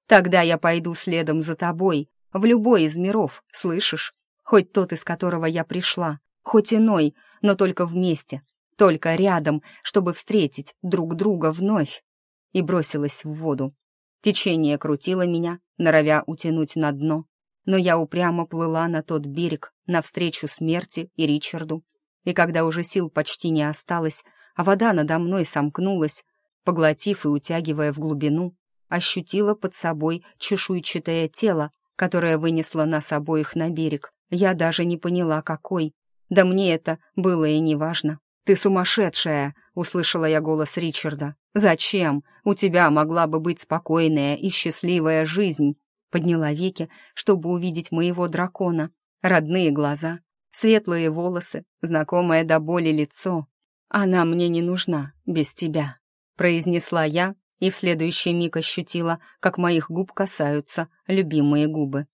Тогда я пойду следом за тобой, в любой из миров, слышишь? Хоть тот, из которого я пришла, хоть иной, но только вместе, только рядом, чтобы встретить друг друга вновь». И бросилась в воду. Течение крутило меня, норовя утянуть на дно но я упрямо плыла на тот берег, навстречу смерти и Ричарду. И когда уже сил почти не осталось, а вода надо мной сомкнулась, поглотив и утягивая в глубину, ощутила под собой чешуйчатое тело, которое вынесло нас обоих на берег. Я даже не поняла, какой. Да мне это было и не важно. «Ты сумасшедшая!» — услышала я голос Ричарда. «Зачем? У тебя могла бы быть спокойная и счастливая жизнь. Подняла веки, чтобы увидеть моего дракона. Родные глаза, светлые волосы, знакомое до боли лицо. «Она мне не нужна без тебя», — произнесла я и в следующий миг ощутила, как моих губ касаются любимые губы.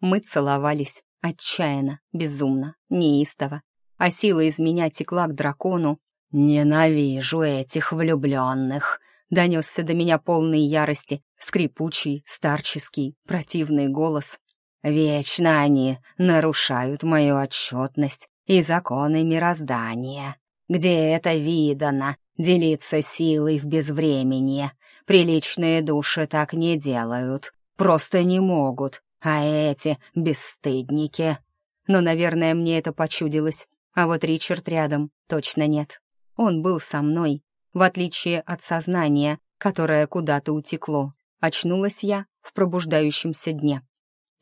Мы целовались отчаянно, безумно, неистово, а сила из меня текла к дракону. «Ненавижу этих влюбленных», Донесся до меня полный ярости, скрипучий, старческий, противный голос. «Вечно они нарушают мою отчетность и законы мироздания. Где это видано, делиться силой в безвременье? Приличные души так не делают, просто не могут, а эти бесстыдники...» Но, наверное, мне это почудилось, а вот Ричард рядом точно нет. Он был со мной, в отличие от сознания, которое куда-то утекло. Очнулась я в пробуждающемся дне.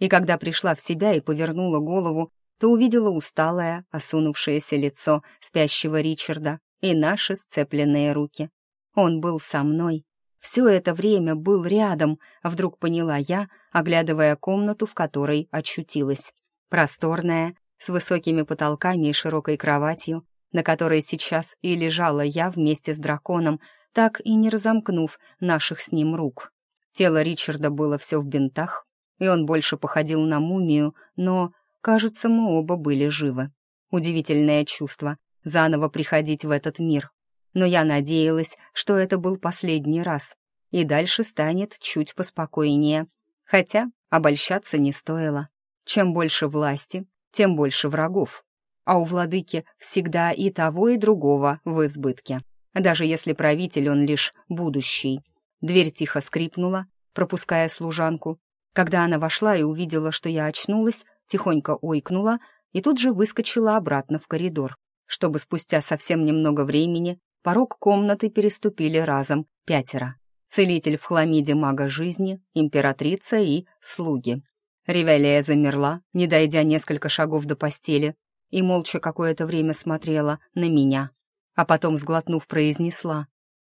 И когда пришла в себя и повернула голову, то увидела усталое, осунувшееся лицо спящего Ричарда и наши сцепленные руки. Он был со мной. Все это время был рядом, вдруг поняла я, оглядывая комнату, в которой очутилась. Просторная, с высокими потолками и широкой кроватью, на которой сейчас и лежала я вместе с драконом, так и не разомкнув наших с ним рук. Тело Ричарда было все в бинтах, и он больше походил на мумию, но, кажется, мы оба были живы. Удивительное чувство — заново приходить в этот мир. Но я надеялась, что это был последний раз, и дальше станет чуть поспокойнее. Хотя обольщаться не стоило. Чем больше власти, тем больше врагов а у владыки всегда и того, и другого в избытке. Даже если правитель он лишь будущий. Дверь тихо скрипнула, пропуская служанку. Когда она вошла и увидела, что я очнулась, тихонько ойкнула и тут же выскочила обратно в коридор. чтобы спустя совсем немного времени порог комнаты переступили разом пятеро. Целитель в хламиде мага жизни, императрица и слуги. Ревелия замерла, не дойдя несколько шагов до постели, и молча какое-то время смотрела на меня, а потом, сглотнув, произнесла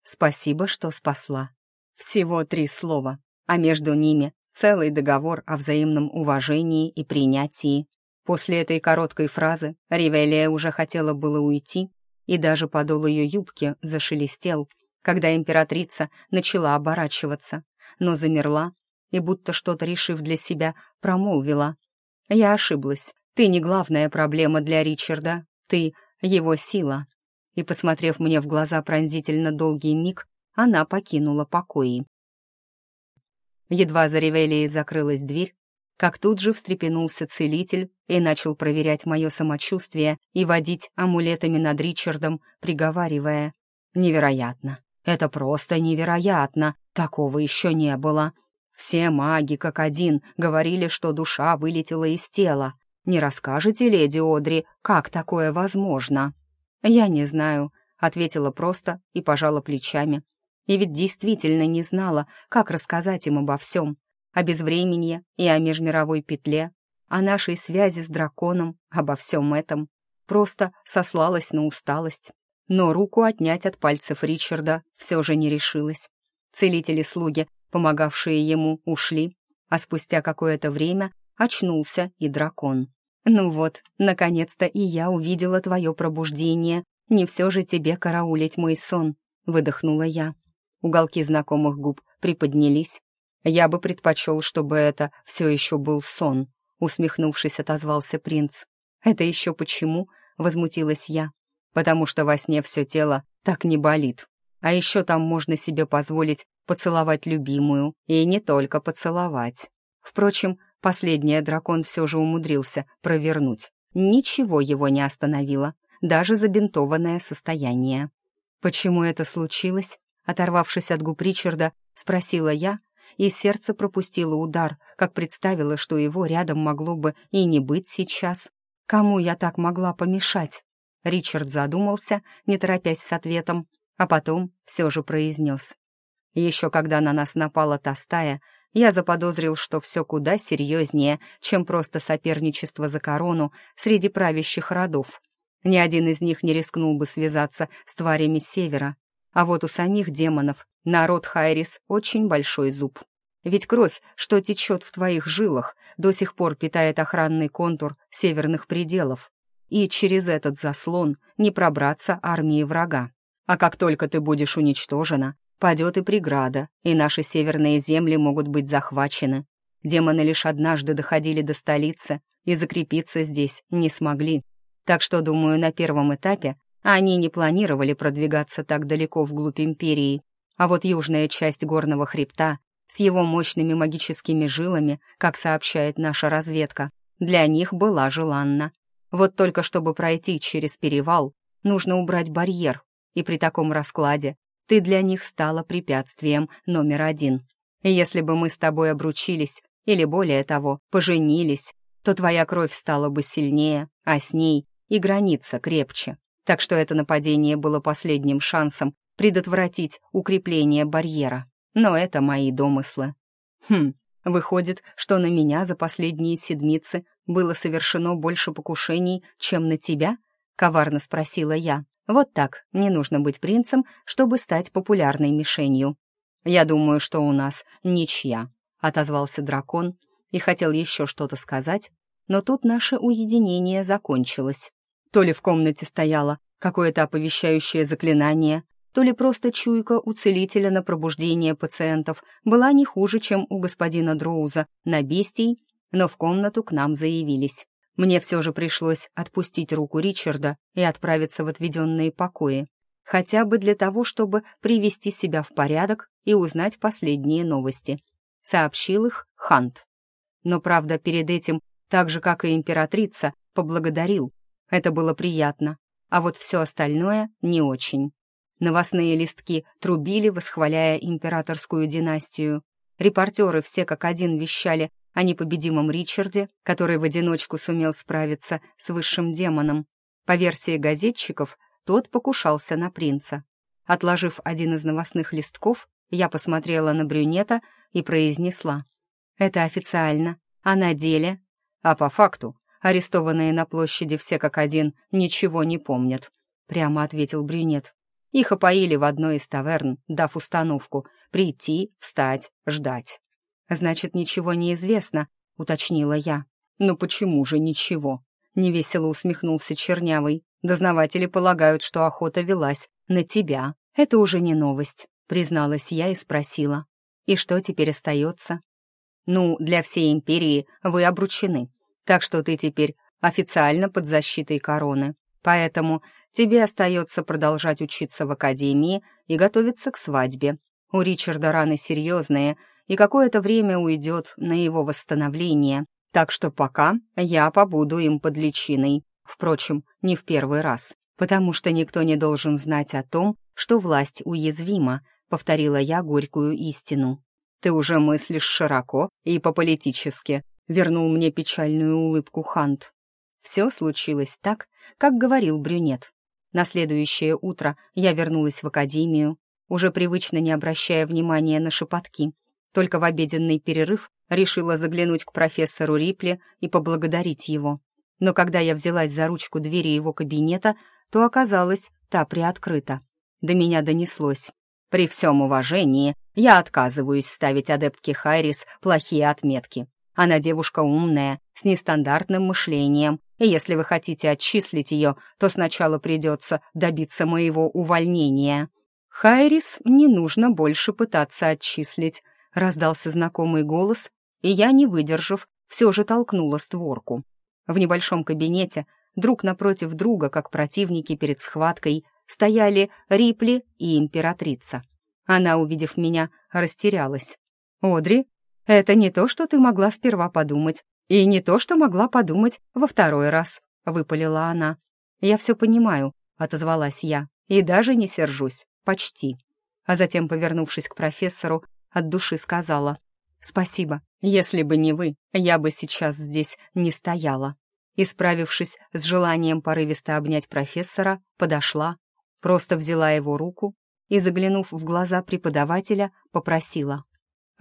«Спасибо, что спасла». Всего три слова, а между ними целый договор о взаимном уважении и принятии. После этой короткой фразы Ривелия уже хотела было уйти, и даже подол ее юбки зашелестел, когда императрица начала оборачиваться, но замерла и, будто что-то решив для себя, промолвила. «Я ошиблась. Ты не главная проблема для Ричарда. Ты — его сила». И, посмотрев мне в глаза пронзительно долгий миг, она покинула покои. Едва за Ревелией закрылась дверь, как тут же встрепенулся целитель и начал проверять мое самочувствие и водить амулетами над Ричардом, приговаривая «Невероятно! Это просто невероятно! Такого еще не было!» Все маги, как один, говорили, что душа вылетела из тела. Не расскажете, леди Одри, как такое возможно? Я не знаю, ответила просто и пожала плечами. И ведь действительно не знала, как рассказать им обо всем. О безвременье и о межмировой петле, о нашей связи с драконом, обо всем этом. Просто сослалась на усталость. Но руку отнять от пальцев Ричарда все же не решилась. Целители-слуги, помогавшие ему, ушли, а спустя какое-то время очнулся и дракон. «Ну вот, наконец-то и я увидела твое пробуждение. Не все же тебе караулить мой сон», — выдохнула я. Уголки знакомых губ приподнялись. «Я бы предпочел, чтобы это все еще был сон», — усмехнувшись, отозвался принц. «Это еще почему?» — возмутилась я. «Потому что во сне все тело так не болит. А еще там можно себе позволить поцеловать любимую, и не только поцеловать. Впрочем, последний дракон все же умудрился провернуть. Ничего его не остановило, даже забинтованное состояние. Почему это случилось? Оторвавшись от губ Ричарда, спросила я, и сердце пропустило удар, как представила, что его рядом могло бы и не быть сейчас. Кому я так могла помешать? Ричард задумался, не торопясь с ответом, а потом все же произнес. Еще когда на нас напала та стая, я заподозрил, что все куда серьезнее, чем просто соперничество за корону среди правящих родов. Ни один из них не рискнул бы связаться с тварями севера, а вот у самих демонов народ Хайрис очень большой зуб. Ведь кровь, что течет в твоих жилах, до сих пор питает охранный контур северных пределов. И через этот заслон не пробраться армии врага. А как только ты будешь уничтожена, падет и преграда, и наши северные земли могут быть захвачены. Демоны лишь однажды доходили до столицы и закрепиться здесь не смогли. Так что, думаю, на первом этапе они не планировали продвигаться так далеко вглубь империи, а вот южная часть горного хребта с его мощными магическими жилами, как сообщает наша разведка, для них была желанна. Вот только чтобы пройти через перевал, нужно убрать барьер, и при таком раскладе ты для них стала препятствием номер один. Если бы мы с тобой обручились, или более того, поженились, то твоя кровь стала бы сильнее, а с ней и граница крепче так что это нападение было последним шансом предотвратить укрепление барьера. Но это мои домыслы. Хм, выходит, что на меня за последние седмицы было совершено больше покушений, чем на тебя? Коварно спросила я. Вот так, не нужно быть принцем, чтобы стать популярной мишенью. Я думаю, что у нас ничья, отозвался дракон и хотел еще что-то сказать, но тут наше уединение закончилось. То ли в комнате стояло какое-то оповещающее заклинание, то ли просто чуйка у целителя на пробуждение пациентов была не хуже, чем у господина Дроуза на бестий, но в комнату к нам заявились. Мне все же пришлось отпустить руку Ричарда и отправиться в отведенные покои, хотя бы для того, чтобы привести себя в порядок и узнать последние новости. Сообщил их Хант. Но, правда, перед этим, так же, как и императрица, поблагодарил, это было приятно, а вот все остальное не очень. Новостные листки трубили, восхваляя императорскую династию. Репортеры все как один вещали о непобедимом Ричарде, который в одиночку сумел справиться с высшим демоном. По версии газетчиков, тот покушался на принца. Отложив один из новостных листков, я посмотрела на брюнета и произнесла. «Это официально. А на деле?» «А по факту, арестованные на площади все как один ничего не помнят», — прямо ответил брюнет. Их опоили в одной из таверн, дав установку «прийти, встать, ждать». «Значит, ничего не известно», — уточнила я. «Ну почему же ничего?» — невесело усмехнулся Чернявый. «Дознаватели полагают, что охота велась на тебя. Это уже не новость», — призналась я и спросила. «И что теперь остается?» «Ну, для всей империи вы обручены, так что ты теперь официально под защитой короны. Поэтому тебе остается продолжать учиться в академии и готовиться к свадьбе. У Ричарда раны серьезные, и какое-то время уйдет на его восстановление, так что пока я побуду им под личиной. Впрочем, не в первый раз, потому что никто не должен знать о том, что власть уязвима, повторила я горькую истину. Ты уже мыслишь широко и по-политически, вернул мне печальную улыбку Хант. Все случилось так, как говорил брюнет. На следующее утро я вернулась в академию, уже привычно не обращая внимания на шепотки. Только в обеденный перерыв решила заглянуть к профессору Рипли и поблагодарить его. Но когда я взялась за ручку двери его кабинета, то оказалось, та приоткрыта. До меня донеслось. При всем уважении я отказываюсь ставить адептке Хайрис плохие отметки. Она девушка умная, с нестандартным мышлением, и если вы хотите отчислить ее, то сначала придется добиться моего увольнения. Хайрис не нужно больше пытаться отчислить раздался знакомый голос, и я, не выдержав, все же толкнула створку. В небольшом кабинете, друг напротив друга, как противники перед схваткой, стояли Рипли и императрица. Она, увидев меня, растерялась. «Одри, это не то, что ты могла сперва подумать, и не то, что могла подумать во второй раз», — выпалила она. «Я все понимаю», — отозвалась я, — «и даже не сержусь, почти». А затем, повернувшись к профессору, от души сказала. «Спасибо. Если бы не вы, я бы сейчас здесь не стояла». И, справившись с желанием порывисто обнять профессора, подошла, просто взяла его руку и, заглянув в глаза преподавателя, попросила.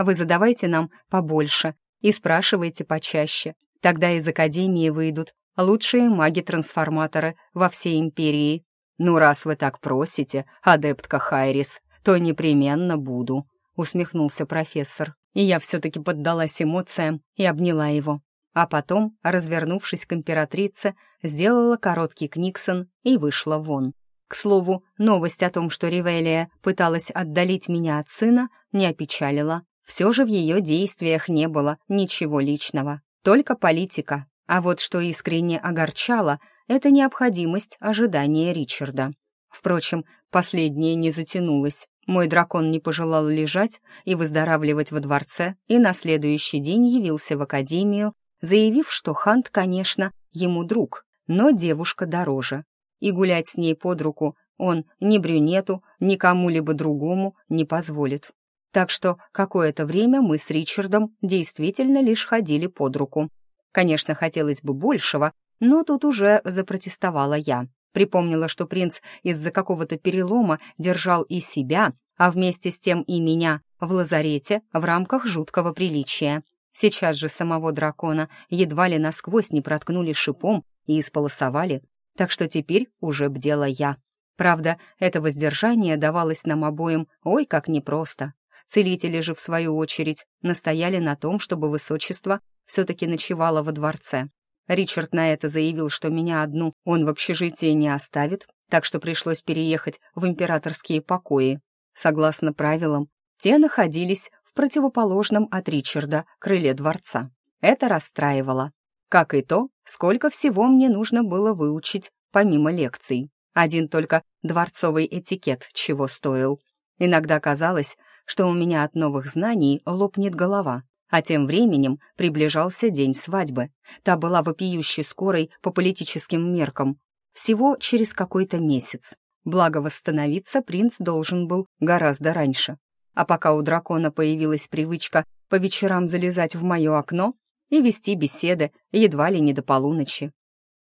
«Вы задавайте нам побольше и спрашивайте почаще. Тогда из Академии выйдут лучшие маги-трансформаторы во всей Империи. Ну, раз вы так просите, адептка Хайрис, то непременно буду», усмехнулся профессор. И я все-таки поддалась эмоциям и обняла его. А потом, развернувшись к императрице, сделала короткий книксон и вышла вон. К слову, новость о том, что Ривелия пыталась отдалить меня от сына, не опечалила. Все же в ее действиях не было ничего личного, только политика. А вот что искренне огорчало, это необходимость ожидания Ричарда. Впрочем, последнее не затянулось. Мой дракон не пожелал лежать и выздоравливать во дворце, и на следующий день явился в академию, заявив, что Хант, конечно, ему друг, но девушка дороже. И гулять с ней под руку он ни брюнету, ни кому-либо другому не позволит. Так что какое-то время мы с Ричардом действительно лишь ходили под руку. Конечно, хотелось бы большего, но тут уже запротестовала я. Припомнила, что принц из-за какого-то перелома держал и себя, а вместе с тем и меня в лазарете в рамках жуткого приличия. Сейчас же самого дракона едва ли насквозь не проткнули шипом и исполосовали, так что теперь уже бдела я. Правда, это воздержание давалось нам обоим ой как непросто. Целители же, в свою очередь, настояли на том, чтобы высочество все-таки ночевало во дворце. Ричард на это заявил, что меня одну он в общежитии не оставит, так что пришлось переехать в императорские покои. Согласно правилам, те находились в противоположном от Ричарда крыле дворца. Это расстраивало. Как и то, сколько всего мне нужно было выучить, помимо лекций. Один только дворцовый этикет чего стоил. Иногда казалось, что у меня от новых знаний лопнет голова, а тем временем приближался день свадьбы. Та была вопиюще скорой по политическим меркам. Всего через какой-то месяц. Благо восстановиться принц должен был гораздо раньше. А пока у дракона появилась привычка по вечерам залезать в мое окно и вести беседы едва ли не до полуночи.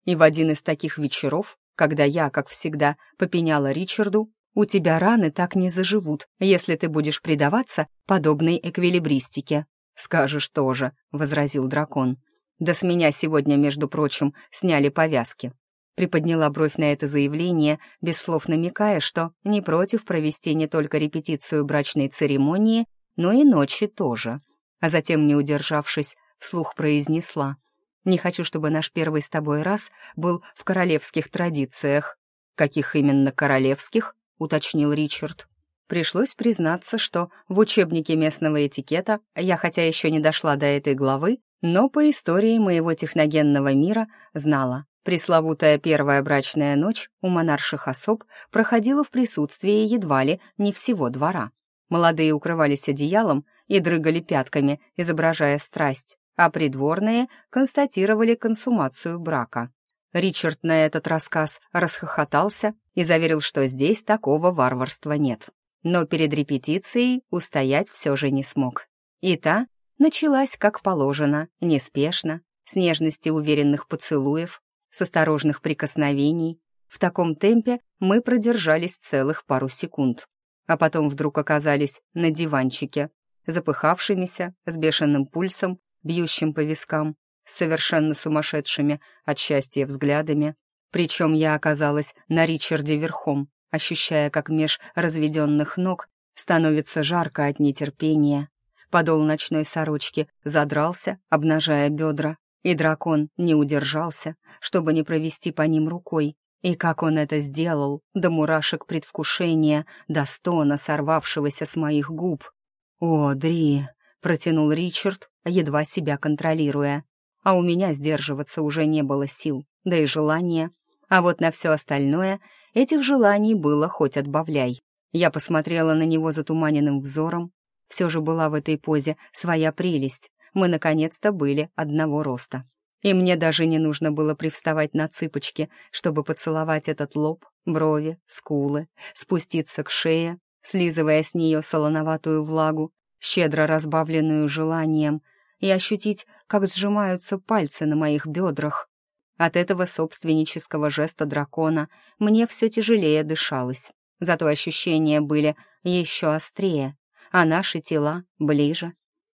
И в один из таких вечеров когда я, как всегда, попеняла Ричарду, «У тебя раны так не заживут, если ты будешь предаваться подобной эквилибристике». «Скажешь тоже», — возразил дракон. «Да с меня сегодня, между прочим, сняли повязки». Приподняла бровь на это заявление, без слов намекая, что не против провести не только репетицию брачной церемонии, но и ночи тоже. А затем, не удержавшись, вслух произнесла. «Не хочу, чтобы наш первый с тобой раз был в королевских традициях». «Каких именно королевских?» — уточнил Ричард. Пришлось признаться, что в учебнике местного этикета я хотя еще не дошла до этой главы, но по истории моего техногенного мира знала. Пресловутая первая брачная ночь у монарших особ проходила в присутствии едва ли не всего двора. Молодые укрывались одеялом и дрыгали пятками, изображая страсть, а придворные констатировали консумацию брака. Ричард на этот рассказ расхохотался и заверил, что здесь такого варварства нет. Но перед репетицией устоять все же не смог. И та началась как положено, неспешно, с нежности уверенных поцелуев, с осторожных прикосновений. В таком темпе мы продержались целых пару секунд а потом вдруг оказались на диванчике, запыхавшимися, с бешеным пульсом, бьющим по вискам, с совершенно сумасшедшими от счастья взглядами. Причем я оказалась на Ричарде верхом, ощущая, как меж разведенных ног становится жарко от нетерпения. Подол ночной сорочки задрался, обнажая бедра, и дракон не удержался, чтобы не провести по ним рукой, и как он это сделал, до мурашек предвкушения, до стона, сорвавшегося с моих губ. «О, Дри!» — протянул Ричард, едва себя контролируя. А у меня сдерживаться уже не было сил, да и желания. А вот на все остальное этих желаний было хоть отбавляй. Я посмотрела на него затуманенным взором. Все же была в этой позе своя прелесть. Мы наконец-то были одного роста и мне даже не нужно было привставать на цыпочки, чтобы поцеловать этот лоб, брови, скулы, спуститься к шее, слизывая с нее солоноватую влагу, щедро разбавленную желанием, и ощутить, как сжимаются пальцы на моих бедрах. От этого собственнического жеста дракона мне все тяжелее дышалось, зато ощущения были еще острее, а наши тела ближе.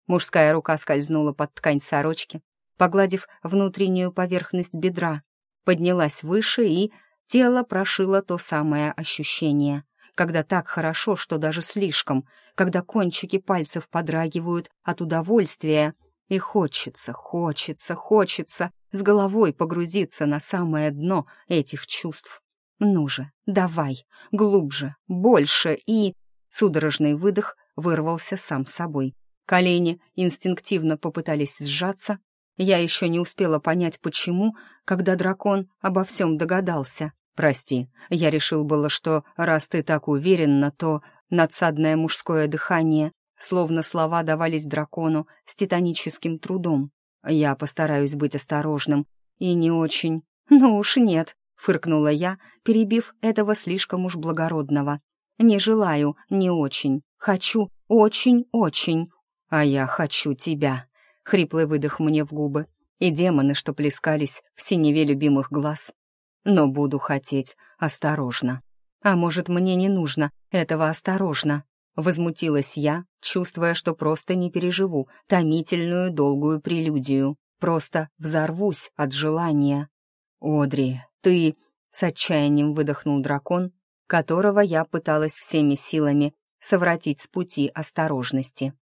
Мужская рука скользнула под ткань сорочки, погладив внутреннюю поверхность бедра, поднялась выше и тело прошило то самое ощущение, когда так хорошо, что даже слишком, когда кончики пальцев подрагивают от удовольствия, и хочется, хочется, хочется с головой погрузиться на самое дно этих чувств. Ну же, давай, глубже, больше и... Судорожный выдох вырвался сам собой. Колени инстинктивно попытались сжаться, я еще не успела понять, почему, когда дракон обо всем догадался. «Прости, я решил было, что раз ты так уверена, то надсадное мужское дыхание, словно слова давались дракону с титаническим трудом. Я постараюсь быть осторожным и не очень. Ну уж нет», — фыркнула я, перебив этого слишком уж благородного. «Не желаю, не очень. Хочу, очень-очень. А я хочу тебя». Хриплый выдох мне в губы. И демоны, что плескались в синеве любимых глаз. Но буду хотеть осторожно. А может, мне не нужно этого осторожно? Возмутилась я, чувствуя, что просто не переживу томительную долгую прелюдию. Просто взорвусь от желания. «Одри, ты...» — с отчаянием выдохнул дракон, которого я пыталась всеми силами совратить с пути осторожности.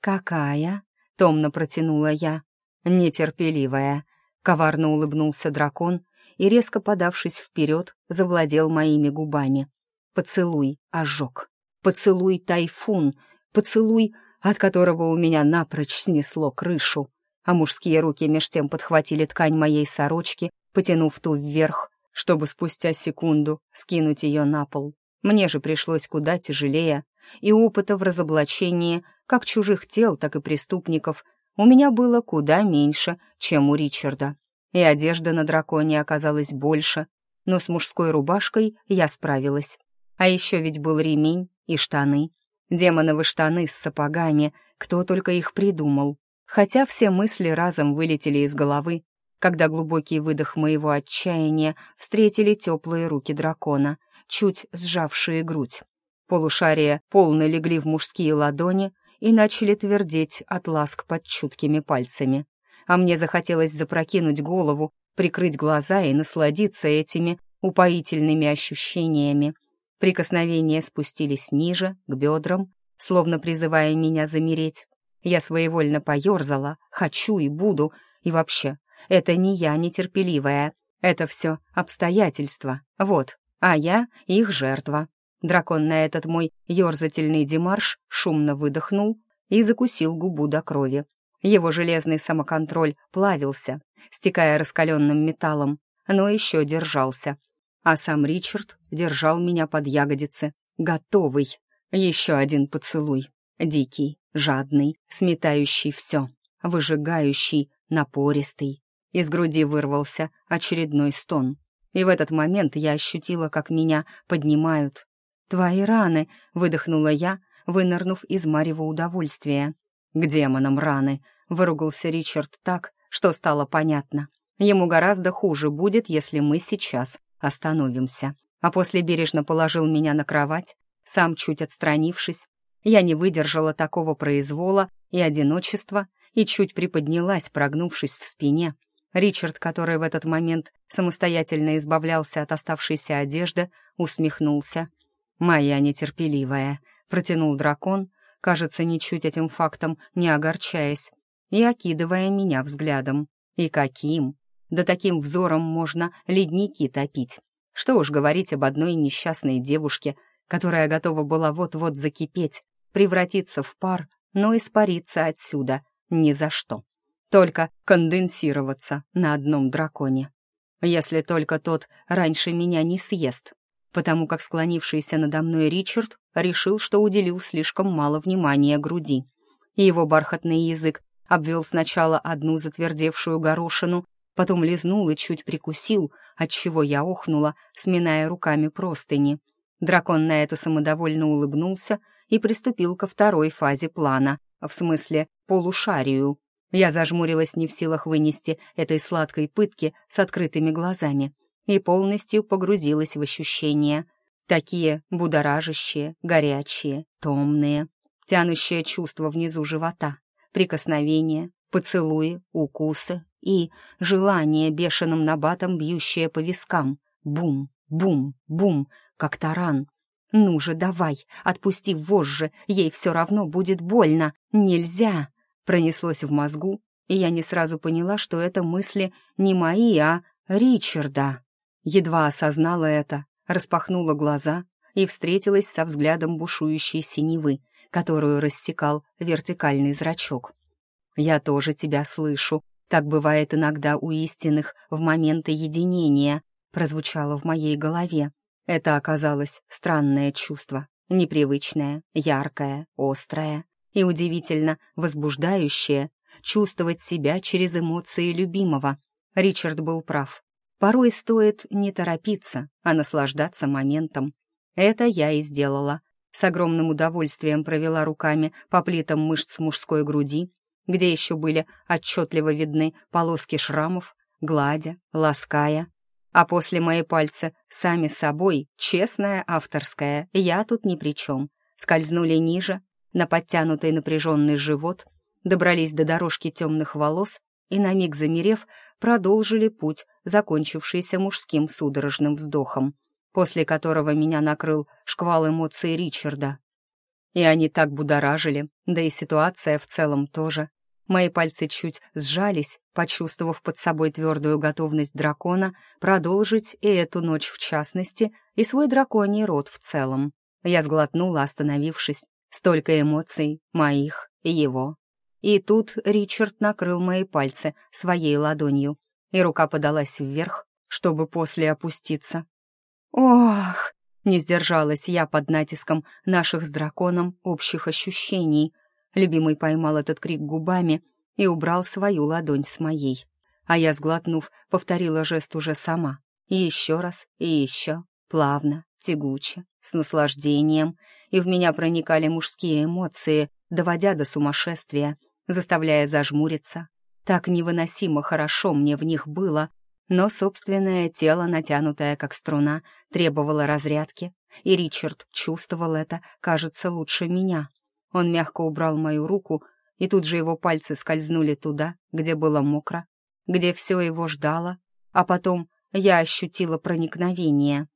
«Какая?» томно протянула я. Нетерпеливая. Коварно улыбнулся дракон и, резко подавшись вперед, завладел моими губами. Поцелуй ожог. Поцелуй тайфун. Поцелуй, от которого у меня напрочь снесло крышу. А мужские руки меж тем подхватили ткань моей сорочки, потянув ту вверх, чтобы спустя секунду скинуть ее на пол. Мне же пришлось куда тяжелее, и опыта в разоблачении как чужих тел, так и преступников у меня было куда меньше, чем у Ричарда. И одежда на драконе оказалась больше, но с мужской рубашкой я справилась. А еще ведь был ремень и штаны. Демоновы штаны с сапогами, кто только их придумал. Хотя все мысли разом вылетели из головы, когда глубокий выдох моего отчаяния встретили теплые руки дракона, чуть сжавшие грудь. Полушария полно легли в мужские ладони и начали твердеть от ласк под чуткими пальцами. А мне захотелось запрокинуть голову, прикрыть глаза и насладиться этими упоительными ощущениями. Прикосновения спустились ниже, к бедрам, словно призывая меня замереть. Я своевольно поерзала, хочу и буду, и вообще, это не я нетерпеливая, это все обстоятельства, вот, а я их жертва. Дракон на этот мой ерзательный демарш шумно выдохнул и закусил губу до крови. Его железный самоконтроль плавился, стекая раскаленным металлом, но еще держался. А сам Ричард держал меня под ягодицы, готовый. Еще один поцелуй. Дикий, жадный, сметающий все, выжигающий, напористый. Из груди вырвался очередной стон. И в этот момент я ощутила, как меня поднимают. «Твои раны!» — выдохнула я, вынырнув из марева удовольствия. «К демонам раны!» — выругался Ричард так, что стало понятно. Ему гораздо хуже будет, если мы сейчас остановимся. А после бережно положил меня на кровать, сам чуть отстранившись. Я не выдержала такого произвола и одиночества и чуть приподнялась, прогнувшись в спине, Ричард, который в этот момент самостоятельно избавлялся от оставшейся одежды, усмехнулся. «Моя нетерпеливая», — протянул дракон, кажется, ничуть этим фактом не огорчаясь, и окидывая меня взглядом. «И каким? Да таким взором можно ледники топить. Что уж говорить об одной несчастной девушке, которая готова была вот-вот закипеть, превратиться в пар, но испариться отсюда ни за что» только конденсироваться на одном драконе. Если только тот раньше меня не съест, потому как склонившийся надо мной Ричард решил, что уделил слишком мало внимания груди. Его бархатный язык обвел сначала одну затвердевшую горошину, потом лизнул и чуть прикусил, отчего я охнула, сминая руками простыни. Дракон на это самодовольно улыбнулся и приступил ко второй фазе плана, в смысле полушарию, я зажмурилась не в силах вынести этой сладкой пытки с открытыми глазами и полностью погрузилась в ощущения. Такие будоражащие, горячие, томные, тянущие чувства внизу живота, прикосновения, поцелуи, укусы и желание бешеным набатом, бьющее по вискам. Бум, бум, бум, как таран. «Ну же, давай, отпусти вожжи, ей все равно будет больно. Нельзя!» Пронеслось в мозгу, и я не сразу поняла, что это мысли не мои, а Ричарда. Едва осознала это, распахнула глаза и встретилась со взглядом бушующей синевы, которую рассекал вертикальный зрачок. «Я тоже тебя слышу. Так бывает иногда у истинных в моменты единения», прозвучало в моей голове. Это оказалось странное чувство, непривычное, яркое, острое и удивительно возбуждающее чувствовать себя через эмоции любимого. Ричард был прав. Порой стоит не торопиться, а наслаждаться моментом. Это я и сделала. С огромным удовольствием провела руками по плитам мышц мужской груди, где еще были отчетливо видны полоски шрамов, гладя, лаская. А после мои пальцы сами собой, честная авторская, я тут ни при чем, скользнули ниже, на подтянутый напряженный живот, добрались до дорожки темных волос и, на миг замерев, продолжили путь, закончившийся мужским судорожным вздохом, после которого меня накрыл шквал эмоций Ричарда. И они так будоражили, да и ситуация в целом тоже. Мои пальцы чуть сжались, почувствовав под собой твердую готовность дракона продолжить и эту ночь в частности, и свой драконий род в целом. Я сглотнула, остановившись, Столько эмоций, моих и его. И тут Ричард накрыл мои пальцы своей ладонью, и рука подалась вверх, чтобы после опуститься. «Ох!» — не сдержалась я под натиском наших с драконом общих ощущений. Любимый поймал этот крик губами и убрал свою ладонь с моей. А я, сглотнув, повторила жест уже сама. И еще раз, и еще, плавно, тягуче, с наслаждением — и в меня проникали мужские эмоции, доводя до сумасшествия, заставляя зажмуриться, Так невыносимо хорошо мне в них было, но собственное тело, натянутое как струна, требовало разрядки, и Ричард чувствовал это, кажется, лучше меня. Он мягко убрал мою руку, и тут же его пальцы скользнули туда, где было мокро, где все его ждало, а потом я ощутила проникновение.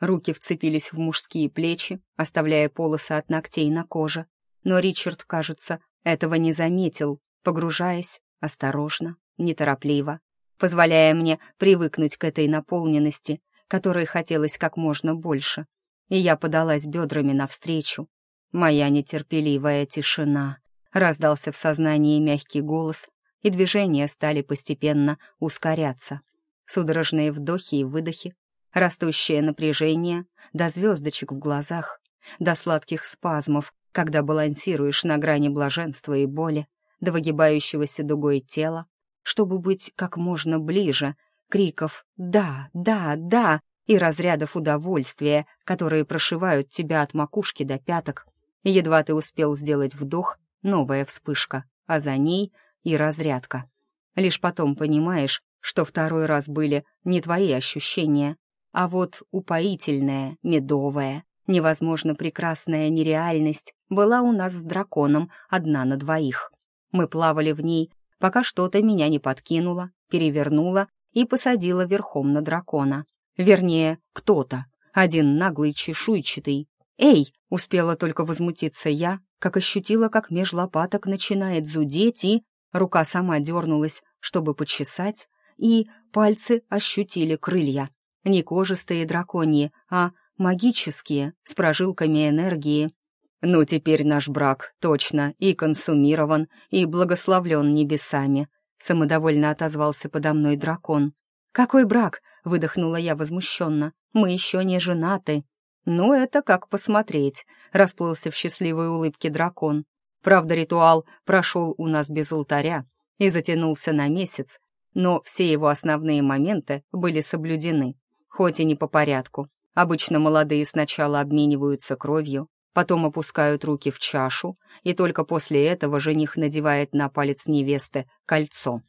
Руки вцепились в мужские плечи, оставляя полосы от ногтей на коже. Но Ричард, кажется, этого не заметил, погружаясь осторожно, неторопливо, позволяя мне привыкнуть к этой наполненности, которой хотелось как можно больше. И я подалась бедрами навстречу. Моя нетерпеливая тишина. Раздался в сознании мягкий голос, и движения стали постепенно ускоряться. Судорожные вдохи и выдохи, растущее напряжение, до звездочек в глазах, до сладких спазмов, когда балансируешь на грани блаженства и боли, до выгибающегося дугой тела, чтобы быть как можно ближе, криков «да, да, да» и разрядов удовольствия, которые прошивают тебя от макушки до пяток. Едва ты успел сделать вдох, новая вспышка, а за ней и разрядка. Лишь потом понимаешь, что второй раз были не твои ощущения, а вот упоительная, медовая, невозможно прекрасная нереальность была у нас с драконом одна на двоих. Мы плавали в ней, пока что-то меня не подкинуло, перевернуло и посадило верхом на дракона. Вернее, кто-то, один наглый чешуйчатый. «Эй!» — успела только возмутиться я, как ощутила, как меж лопаток начинает зудеть, и рука сама дернулась, чтобы почесать, и пальцы ощутили крылья. Не кожистые драконьи, а магические, с прожилками энергии. «Ну, теперь наш брак точно и консумирован, и благословлен небесами», самодовольно отозвался подо мной дракон. «Какой брак?» — выдохнула я возмущенно. «Мы еще не женаты». «Ну, это как посмотреть», — расплылся в счастливой улыбке дракон. «Правда, ритуал прошел у нас без алтаря и затянулся на месяц, но все его основные моменты были соблюдены хоть и не по порядку. Обычно молодые сначала обмениваются кровью, потом опускают руки в чашу, и только после этого жених надевает на палец невесты кольцо.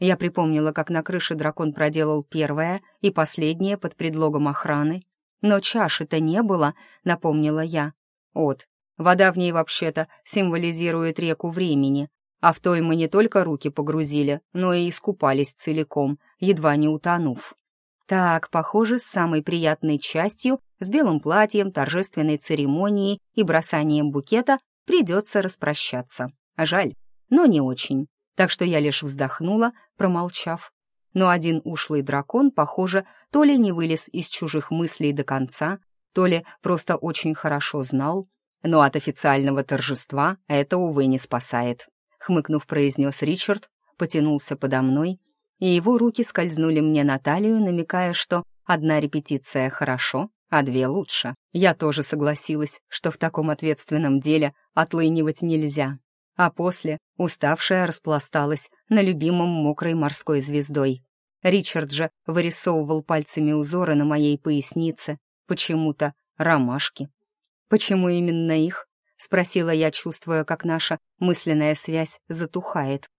Я припомнила, как на крыше дракон проделал первое и последнее под предлогом охраны. Но чаши-то не было, напомнила я. От, вода в ней вообще-то символизирует реку времени, а в той мы не только руки погрузили, но и искупались целиком, едва не утонув. Так, похоже, с самой приятной частью, с белым платьем, торжественной церемонией и бросанием букета придется распрощаться. Жаль, но не очень. Так что я лишь вздохнула, промолчав. Но один ушлый дракон, похоже, то ли не вылез из чужих мыслей до конца, то ли просто очень хорошо знал. Но от официального торжества это, увы, не спасает. Хмыкнув, произнес Ричард, потянулся подо мной и его руки скользнули мне на талию, намекая, что одна репетиция хорошо, а две лучше. Я тоже согласилась, что в таком ответственном деле отлынивать нельзя. А после, уставшая, распласталась на любимом мокрой морской звездой. Ричард же вырисовывал пальцами узоры на моей пояснице, почему-то ромашки. «Почему именно их?» — спросила я, чувствуя, как наша мысленная связь затухает.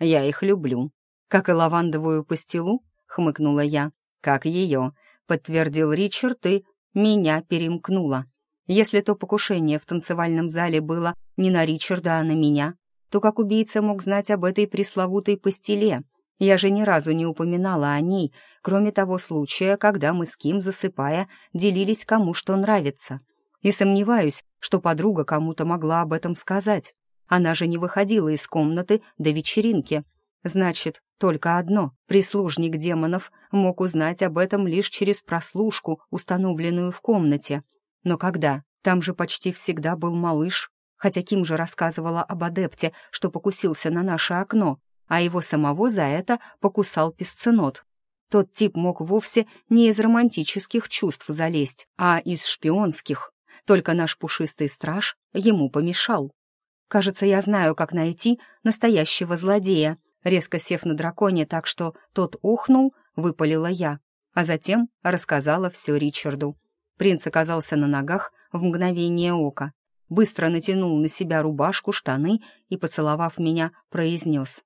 «Я их люблю», «Как и лавандовую пастилу?» — хмыкнула я. «Как ее?» — подтвердил Ричард и меня перемкнуло. Если то покушение в танцевальном зале было не на Ричарда, а на меня, то как убийца мог знать об этой пресловутой пастиле? Я же ни разу не упоминала о ней, кроме того случая, когда мы с Ким, засыпая, делились кому что нравится. И сомневаюсь, что подруга кому-то могла об этом сказать. Она же не выходила из комнаты до вечеринки. Значит, только одно — прислужник демонов мог узнать об этом лишь через прослушку, установленную в комнате. Но когда? Там же почти всегда был малыш. Хотя Ким же рассказывала об адепте, что покусился на наше окно, а его самого за это покусал песценот. Тот тип мог вовсе не из романтических чувств залезть, а из шпионских. Только наш пушистый страж ему помешал. Кажется, я знаю, как найти настоящего злодея, Резко сев на драконе так, что тот ухнул, выпалила я, а затем рассказала все Ричарду. Принц оказался на ногах в мгновение ока, быстро натянул на себя рубашку, штаны и, поцеловав меня, произнес.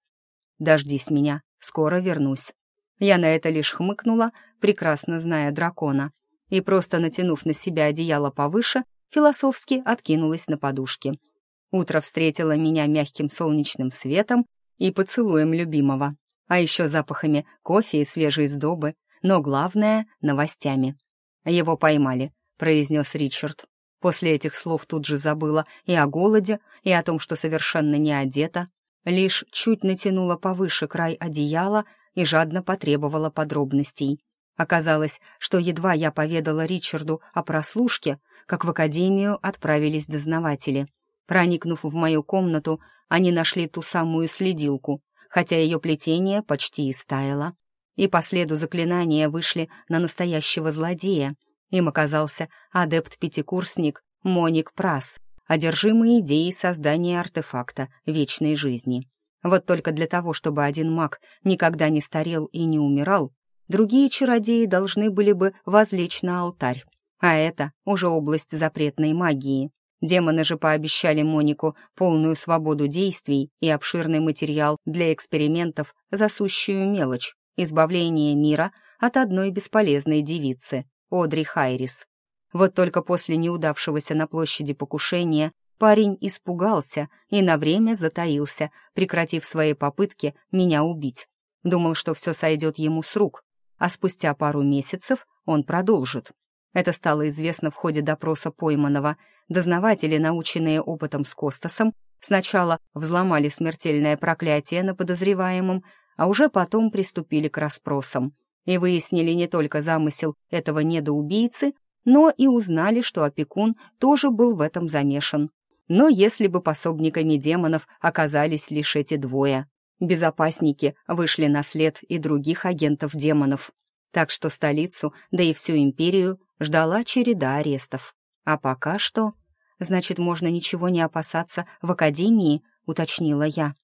Дождись меня, скоро вернусь». Я на это лишь хмыкнула, прекрасно зная дракона, и просто натянув на себя одеяло повыше, философски откинулась на подушке. Утро встретило меня мягким солнечным светом и поцелуем любимого, а еще запахами кофе и свежей сдобы, но главное — новостями. «Его поймали», — произнес Ричард. После этих слов тут же забыла и о голоде, и о том, что совершенно не одета, лишь чуть натянула повыше край одеяла и жадно потребовала подробностей. Оказалось, что едва я поведала Ричарду о прослушке, как в академию отправились дознаватели. Проникнув в мою комнату, они нашли ту самую следилку, хотя ее плетение почти истаяло. И по следу заклинания вышли на настоящего злодея. Им оказался адепт-пятикурсник Моник Прас, одержимый идеей создания артефакта вечной жизни. Вот только для того, чтобы один маг никогда не старел и не умирал, другие чародеи должны были бы возлечь на алтарь. А это уже область запретной магии. Демоны же пообещали Монику полную свободу действий и обширный материал для экспериментов за сущую мелочь, избавление мира от одной бесполезной девицы, Одри Хайрис. Вот только после неудавшегося на площади покушения парень испугался и на время затаился, прекратив свои попытки меня убить. Думал, что все сойдет ему с рук, а спустя пару месяцев он продолжит. Это стало известно в ходе допроса пойманного. Дознаватели, наученные опытом с Костасом, сначала взломали смертельное проклятие на подозреваемом, а уже потом приступили к расспросам и выяснили не только замысел этого недоубийцы, но и узнали, что опекун тоже был в этом замешан. Но если бы пособниками демонов оказались лишь эти двое, безопасники вышли на след и других агентов демонов. Так что столицу, да и всю империю, ждала череда арестов. А пока что... Значит, можно ничего не опасаться в академии, уточнила я.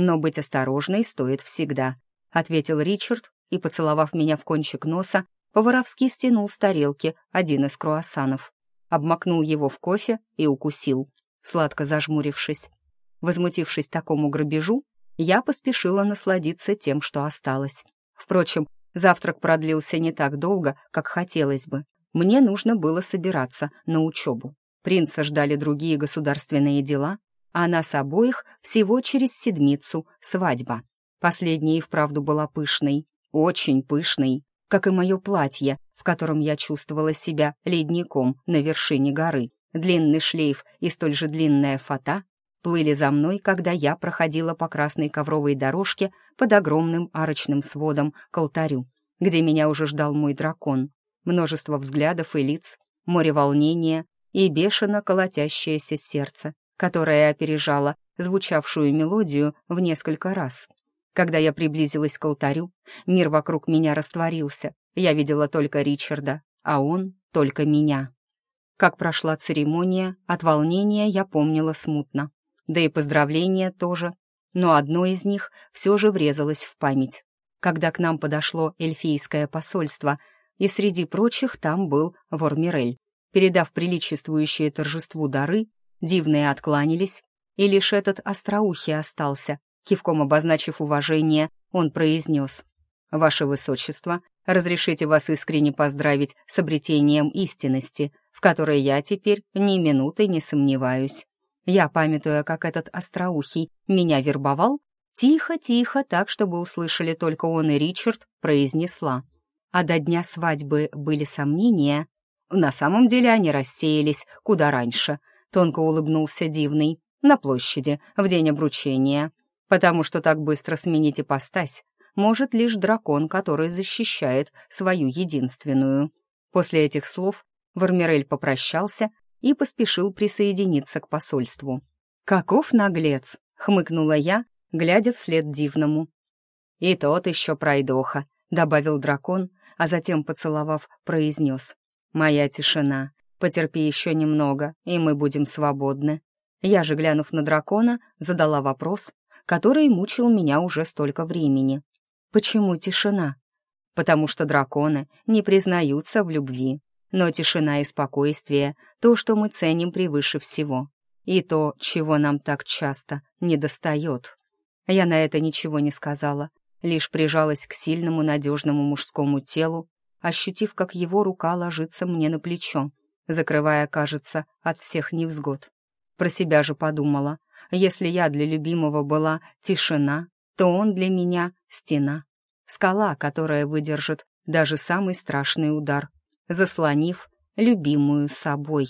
Но быть осторожной стоит всегда, ответил Ричард и, поцеловав меня в кончик носа, по-воровски стянул с тарелки один из круассанов, обмакнул его в кофе и укусил, сладко зажмурившись. Возмутившись такому грабежу, я поспешила насладиться тем, что осталось. Впрочем, завтрак продлился не так долго, как хотелось бы. Мне нужно было собираться на учебу. Принца ждали другие государственные дела, а нас обоих всего через седмицу свадьба. Последняя и вправду была пышной, очень пышной, как и мое платье, в котором я чувствовала себя ледником на вершине горы. Длинный шлейф и столь же длинная фата плыли за мной, когда я проходила по красной ковровой дорожке под огромным арочным сводом к алтарю, где меня уже ждал мой дракон множество взглядов и лиц, море волнения и бешено колотящееся сердце, которое опережало звучавшую мелодию в несколько раз. Когда я приблизилась к алтарю, мир вокруг меня растворился. Я видела только Ричарда, а он — только меня. Как прошла церемония, от волнения я помнила смутно. Да и поздравления тоже. Но одно из них все же врезалось в память. Когда к нам подошло эльфийское посольство — и среди прочих там был Вормирель. Передав приличествующие торжеству дары, дивные откланялись, и лишь этот остроухий остался. Кивком обозначив уважение, он произнес «Ваше Высочество, разрешите вас искренне поздравить с обретением истинности, в которой я теперь ни минуты не сомневаюсь». Я, памятуя, как этот остроухий меня вербовал, тихо-тихо, так, чтобы услышали только он и Ричард, произнесла — а до дня свадьбы были сомнения. На самом деле они рассеялись куда раньше. Тонко улыбнулся Дивный. На площади, в день обручения. Потому что так быстро сменить ипостась может лишь дракон, который защищает свою единственную. После этих слов Вармирель попрощался и поспешил присоединиться к посольству. «Каков наглец!» — хмыкнула я, глядя вслед дивному. «И тот еще пройдоха», — добавил дракон, а затем, поцеловав, произнес «Моя тишина, потерпи еще немного, и мы будем свободны». Я же, глянув на дракона, задала вопрос, который мучил меня уже столько времени. «Почему тишина?» «Потому что драконы не признаются в любви, но тишина и спокойствие — то, что мы ценим превыше всего, и то, чего нам так часто недостает». Я на это ничего не сказала, лишь прижалась к сильному, надежному мужскому телу, ощутив, как его рука ложится мне на плечо, закрывая, кажется, от всех невзгод. Про себя же подумала, если я для любимого была тишина, то он для меня стена, скала, которая выдержит даже самый страшный удар, заслонив любимую собой.